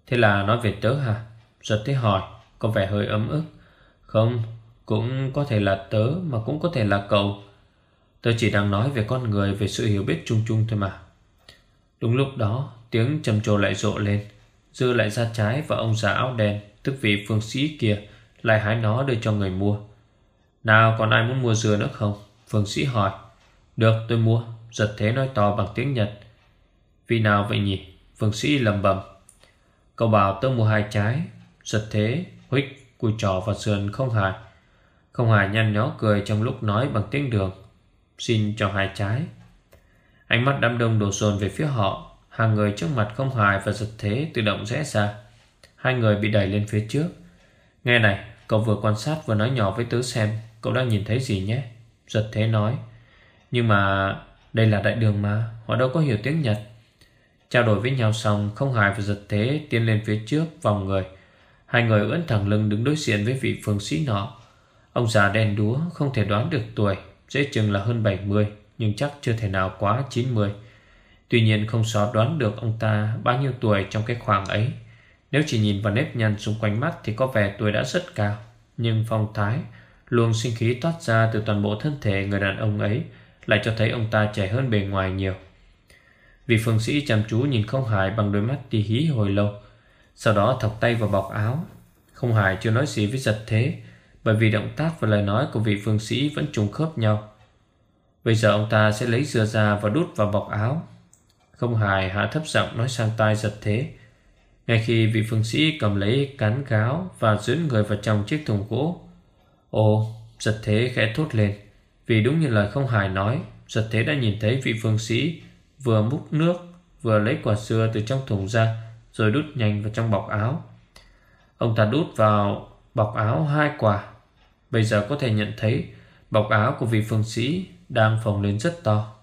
Thế là nói về tớ hả? Giật thế hỏi, Có vẻ hơi ấm ức Không Cũng có thể là tớ Mà cũng có thể là cậu Tớ chỉ đang nói về con người Về sự hiểu biết chung chung thôi mà Đúng lúc đó Tiếng trầm trồ lại rộ lên Dư lại ra trái và ông già áo đen Tức vị phương sĩ kia, Lại hái nó đưa cho người mua. Nào còn ai muốn mua dừa nữa không? Phương sĩ hỏi. Được, tôi mua. Giật thế nói to bằng tiếng Nhật. Vì nào vậy nhỉ? Phương sĩ lầm bầm. Cậu bảo tớ mua hai trái. Giật thế, Huých, cùi trò và sườn không hài. Không hài nhăn nhó cười trong lúc nói bằng tiếng đường. Xin cho hai trái. Ánh mắt đám đông đổ dồn về phía họ. Hàng người trước mặt không hài và giật thế tự động rẽ ra. Hai người bị đẩy lên phía trước. Nghe này, Cậu vừa quan sát vừa nói nhỏ với tớ xem Cậu đang nhìn thấy gì nhé. Giật thế nói. Nhưng mà đây là đại đường mà, Họ đâu có hiểu tiếng Nhật. Trao đổi với nhau xong, Không hài và giật thế tiến lên phía trước vòng người. Hai người ưỡn thẳng lưng đứng đối diện với vị phương sĩ nọ. Ông già đen đúa, không thể đoán được tuổi, Dễ chừng là hơn 70 Nhưng chắc chưa thể nào quá 90 Tuy nhiên không xóa đoán được ông ta bao nhiêu tuổi trong cái khoảng ấy. Nếu chỉ nhìn vào nếp nhăn xung quanh mắt Thì có vẻ tuổi đã rất cao. Nhưng phong thái, Luồng sinh khí toát ra từ toàn bộ thân thể người đàn ông ấy Lại cho thấy ông ta trẻ hơn bề ngoài nhiều. Vị phương sĩ chăm chú nhìn không hài bằng đôi mắt đi hí hồi lâu, Sau đó thọc tay vào bọc áo. Không hài chưa nói gì với giật thế, Bởi vì động tác và lời nói của vị phương sĩ vẫn trùng khớp nhau. Bây giờ ông ta sẽ lấy dừa ra và đút vào bọc áo. Không hài hạ thấp giọng nói sang tai giật thế. Ngay khi vị phương sĩ cầm lấy cán gáo Và dẫn người vào trong chiếc thùng gỗ, Ồ, giật thế khẽ thốt lên. Vì đúng như lời không hài nói, Giật thế đã nhìn thấy vị phương sĩ Vừa múc nước, Vừa lấy quả dưa từ trong thùng ra, Rồi đút nhanh vào trong bọc áo. Ông ta đút vào bọc áo hai quả. Bây giờ có thể nhận thấy, Bọc áo của vị phương sĩ Đang phồng lên rất to.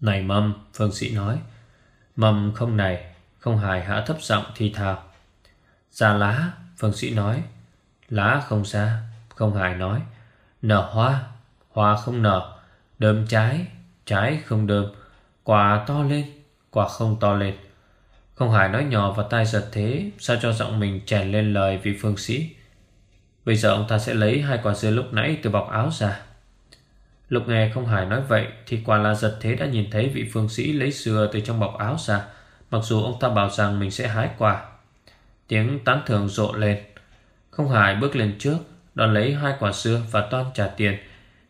Này mầm Phương sĩ nói. Mầm không này. Không hài hạ thấp giọng thì thào. Ra lá, Phương sĩ nói. Lá không ra, Không hài nói. Nở hoa Hoa không nở. Đơm trái Trái không đơm. Quả to lên, Quả không to lên. Không hài nói nhỏ và tai giật thế, Sao cho giọng mình chèn lên lời vì phương sĩ? Bây giờ ông ta sẽ lấy hai quả dưa lúc nãy từ bọc áo ra. Lúc nghe không hài nói vậy Thì quả là giật thế đã nhìn thấy vị phương sĩ lấy dưa từ trong bọc áo ra. Mặc dù ông ta bảo rằng mình sẽ hái quả. Tiếng tán thưởng rộ lên. Không hài bước lên trước, Đón lấy hai quả dưa và toan trả tiền,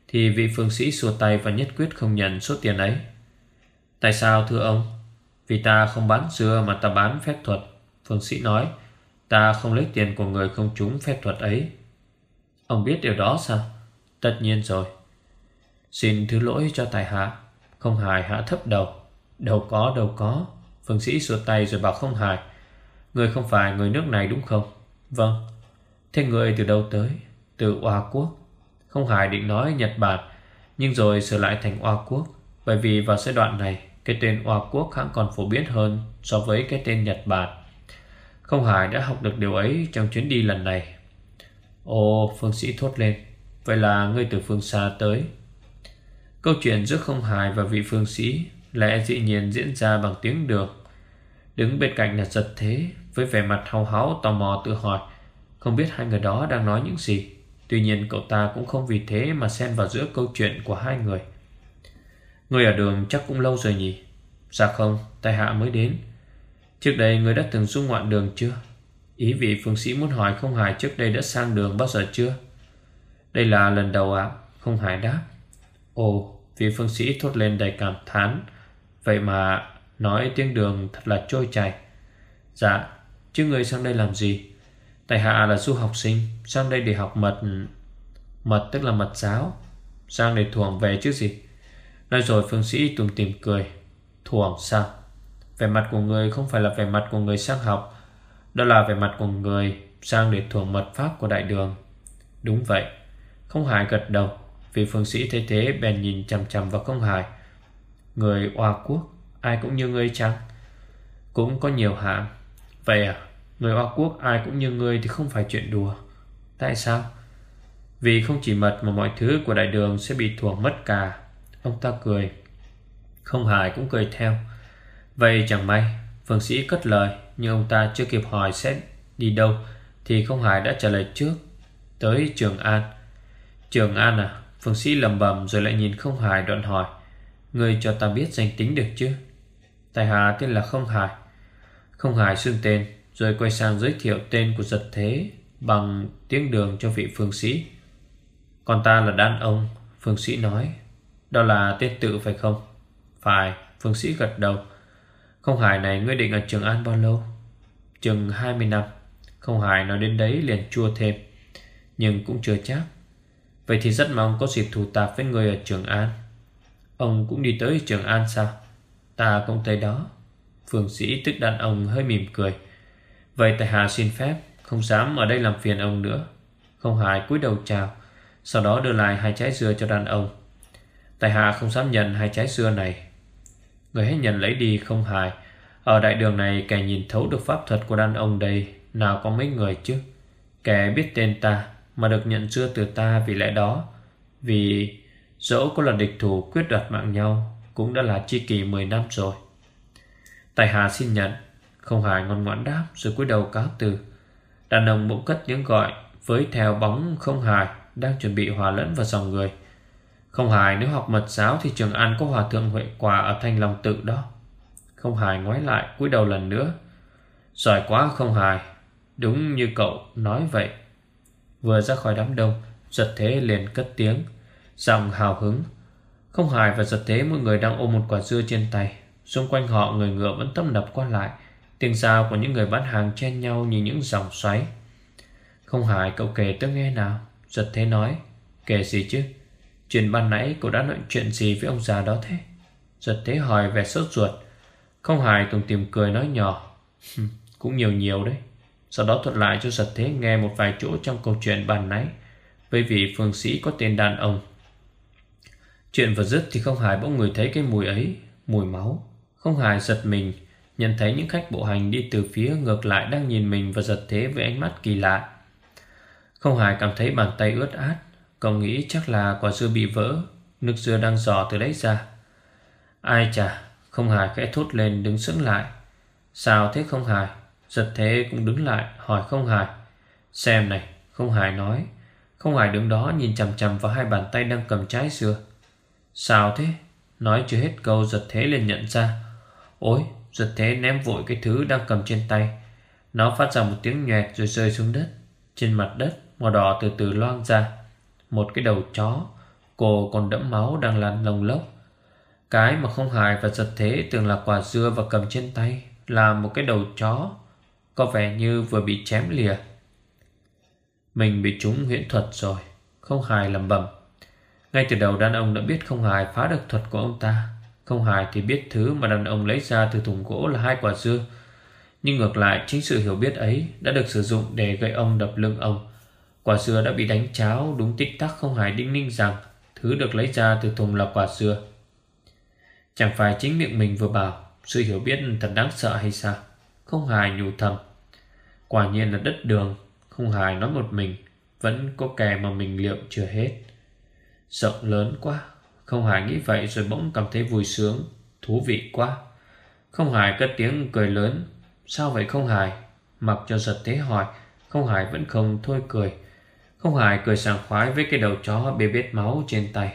Thì vị phương sĩ xua tay và nhất quyết không nhận số tiền ấy. Tại sao, thưa ông? Vì ta không bán dưa mà ta bán phép thuật, Phương sĩ nói. Ta không lấy tiền của người không trúng phép thuật ấy. Ông biết điều đó sao? Tất nhiên rồi. Xin thứ lỗi cho tài hạ, Không hài hạ thấp đầu. Đâu có đâu có. Phương sĩ sửa tay rồi bảo không hài Người không phải người nước này đúng không Vâng Thế người từ đâu tới Từ Hoa Quốc Không hài định nói Nhật Bản Nhưng rồi sửa lại thành Hoa Quốc Bởi vì vào giai đoạn này cái tên Hoa Quốc hãng còn phổ biến hơn so với cái tên Nhật Bản. Không Hải đã học được điều ấy trong chuyến đi lần này. Ồ, phương sĩ thốt lên. Vậy là ngươi từ phương xa tới. Câu chuyện giữa không Hải và vị phương sĩ lẽ dĩ nhiên diễn ra bằng tiếng được. Đứng bên cạnh là giật thế, với vẻ mặt hao háo tò mò tự hỏi, không biết hai người đó đang nói những gì. Tuy nhiên cậu ta cũng không vì thế mà xen vào giữa câu chuyện của hai người. Người ở đường chắc cũng lâu rồi nhỉ? Dạ không, tại hạ mới đến. Trước đây người đã từng du ngoạn đường chưa? Ý vị phương sĩ muốn hỏi không hải trước đây đã sang đường bao giờ chưa? Đây là lần đầu ạ Không hải đáp. Ồ, vị phương sĩ thốt lên đầy cảm thán. Vậy mà nói tiếng đường thật là trôi chảy. Dạ, chứ người sang đây làm gì? Tại hạ là du học sinh Sang đây để học mật Mật tức là mật giáo. Sang để thuồng về chứ gì? Nói rồi phương sĩ tùm tìm cười. Thuồng sao? Vẻ mặt của người không phải là vẻ mặt của người sang học. Đó là vẻ mặt của người Sang để thuồng mật pháp của đại đường. Đúng vậy. Không hài gật đầu Vì phương sĩ thấy thế bèn nhìn chằm chằm vào không hài. Người Oa Quốc, Ai cũng như ngươi chăng? Cũng có nhiều hạng Vậy à Người Oa Quốc, ai cũng như ngươi thì không phải chuyện đùa. Tại sao? Vì không chỉ mật mà mọi thứ của đại đường sẽ bị thuộc mất cả. Ông ta cười. Không hài cũng cười theo. Vậy chẳng may Phương sĩ cất lời, Nhưng ông ta chưa kịp hỏi sẽ đi đâu, Thì không hài đã trả lời trước. Tới Trường An. Trường An à Phương Sĩ lầm bầm rồi lại nhìn không hài đoạn hỏi. Người cho ta biết danh tính được chứ? Tài hạ tên là Không Hải. Không Hải xưng tên, Rồi quay sang giới thiệu tên của giật thế Bằng tiếng đường cho vị phương sĩ. Còn ta là đàn ông, Phương sĩ nói. Đó là tên tự phải không? Phải, Phương sĩ gật đầu. Không Hải này ngươi định ở Trường An bao lâu? Chừng 20 năm. Không Hải nói đến đấy liền chua thêm. Nhưng cũng chưa chắc. Vậy thì rất mong có dịp thủ tạp với người ở Trường An. Ông cũng đi tới Trường An sao? Ta không thấy đó. Phương sĩ tức đàn ông hơi mỉm cười. Vậy tại hạ xin phép, Không dám ở đây làm phiền ông nữa. Không hài cúi đầu chào, Sau đó đưa lại hai trái dưa cho đàn ông. Tài hạ không dám nhận hai trái dưa này. Người hãy nhận lấy đi không hài Ở đại đường này kẻ nhìn thấu được pháp thuật của đàn ông đây, Nào có mấy người chứ? Kẻ biết tên ta Mà được nhận dưa từ ta vì lẽ đó, Vì dẫu có là địch thủ quyết đoạt mạng nhau, Cũng đã là chi kỳ 10 năm rồi. Tài Hà xin nhận, Không hài ngon ngoãn đáp rồi cúi đầu cáo từ. Đàn ông bỗng cất những gọi, Với theo bóng không hài, Đang chuẩn bị hòa lẫn vào dòng người. Không hài nếu học mật giáo Thì Trường An có hòa thượng Huệ Quả Ở Thanh Long Tự đó. Không hài ngoái lại, cúi đầu lần nữa. Giỏi quá không hài, Đúng như cậu nói vậy. Vừa ra khỏi đám đông, Giật thế liền cất tiếng. Giọng hào hứng. Không hài và giật thế mỗi người đang ôm một quả dưa trên tay. Xung quanh họ, người ngựa vẫn tấp nập qua lại. Tiếng giao của những người bán hàng chen nhau như những dòng xoáy. Không hài, cậu kể tôi nghe nào. Giật thế nói, Kể gì chứ? Chuyện ban nãy cậu đã nói chuyện gì với ông già đó thế? Giật thế hỏi vẻ sốt ruột. Không hài tùng tìm cười nói nhỏ. Cũng nhiều nhiều đấy. Sau đó thuật lại cho giật thế nghe một vài chỗ trong câu chuyện bàn nãy. Với vị phương sĩ có tên đàn ông. Chuyện vừa dứt thì không hài bỗng người thấy cái mùi ấy, Mùi máu. Không hài giật mình, Nhận thấy những khách bộ hành đi từ phía ngược lại Đang nhìn mình và giật thế với ánh mắt kỳ lạ. Không hài cảm thấy bàn tay ướt át, Cậu nghĩ chắc là quả dưa bị vỡ, Nước dưa đang dò từ đấy ra. Ai chà, Không hài khẽ thốt lên, đứng sững lại. Sao thế không hài? Giật thế cũng đứng lại, hỏi không hài. Xem này, Không hài nói. Không hài đứng đó nhìn chằm chằm vào hai bàn tay đang cầm trái dưa. Sao thế? Nói chưa hết câu, giật thế liền nhận ra. Ôi, giật thế ném vội cái thứ đang cầm trên tay. Nó phát ra một tiếng nhẹt rồi rơi xuống đất. Trên mặt đất, Màu đỏ từ từ loang ra. Một cái đầu chó. Cổ còn đẫm máu đang lăn lồng lốc. Cái mà không hài và giật thế Tưởng là quả dưa và cầm trên tay Là một cái đầu chó. Có vẻ như vừa bị chém lìa. Mình bị trúng huyễn thuật rồi. Không hài lầm bầm ngay từ đầu đàn ông đã biết không hài phá được thuật của ông ta. Không hài thì biết thứ mà đàn ông lấy ra từ thùng gỗ là hai quả dưa. Nhưng ngược lại, chính sự hiểu biết ấy đã được sử dụng để gây ông đập lưng ông. Quả dưa đã bị đánh cháo Đúng tích tắc, không hài đinh ninh rằng Thứ được lấy ra từ thùng là quả dưa. Chẳng phải chính miệng mình vừa bảo, Sự hiểu biết thật đáng sợ hay sao? Không hài nhủ thầm. Quả nhiên là đất đường, Không hài nói một mình, Vẫn có kẻ mà mình liệu chưa hết. Rộng lớn quá. Không hài nghĩ vậy rồi bỗng cảm thấy vui sướng, Thú vị quá. Không hài cất tiếng cười lớn. Sao vậy không hài? Mặc cho giật thế hỏi. Không hài vẫn không thôi cười. Không hài cười sảng khoái với cái đầu chó bê bết máu trên tay.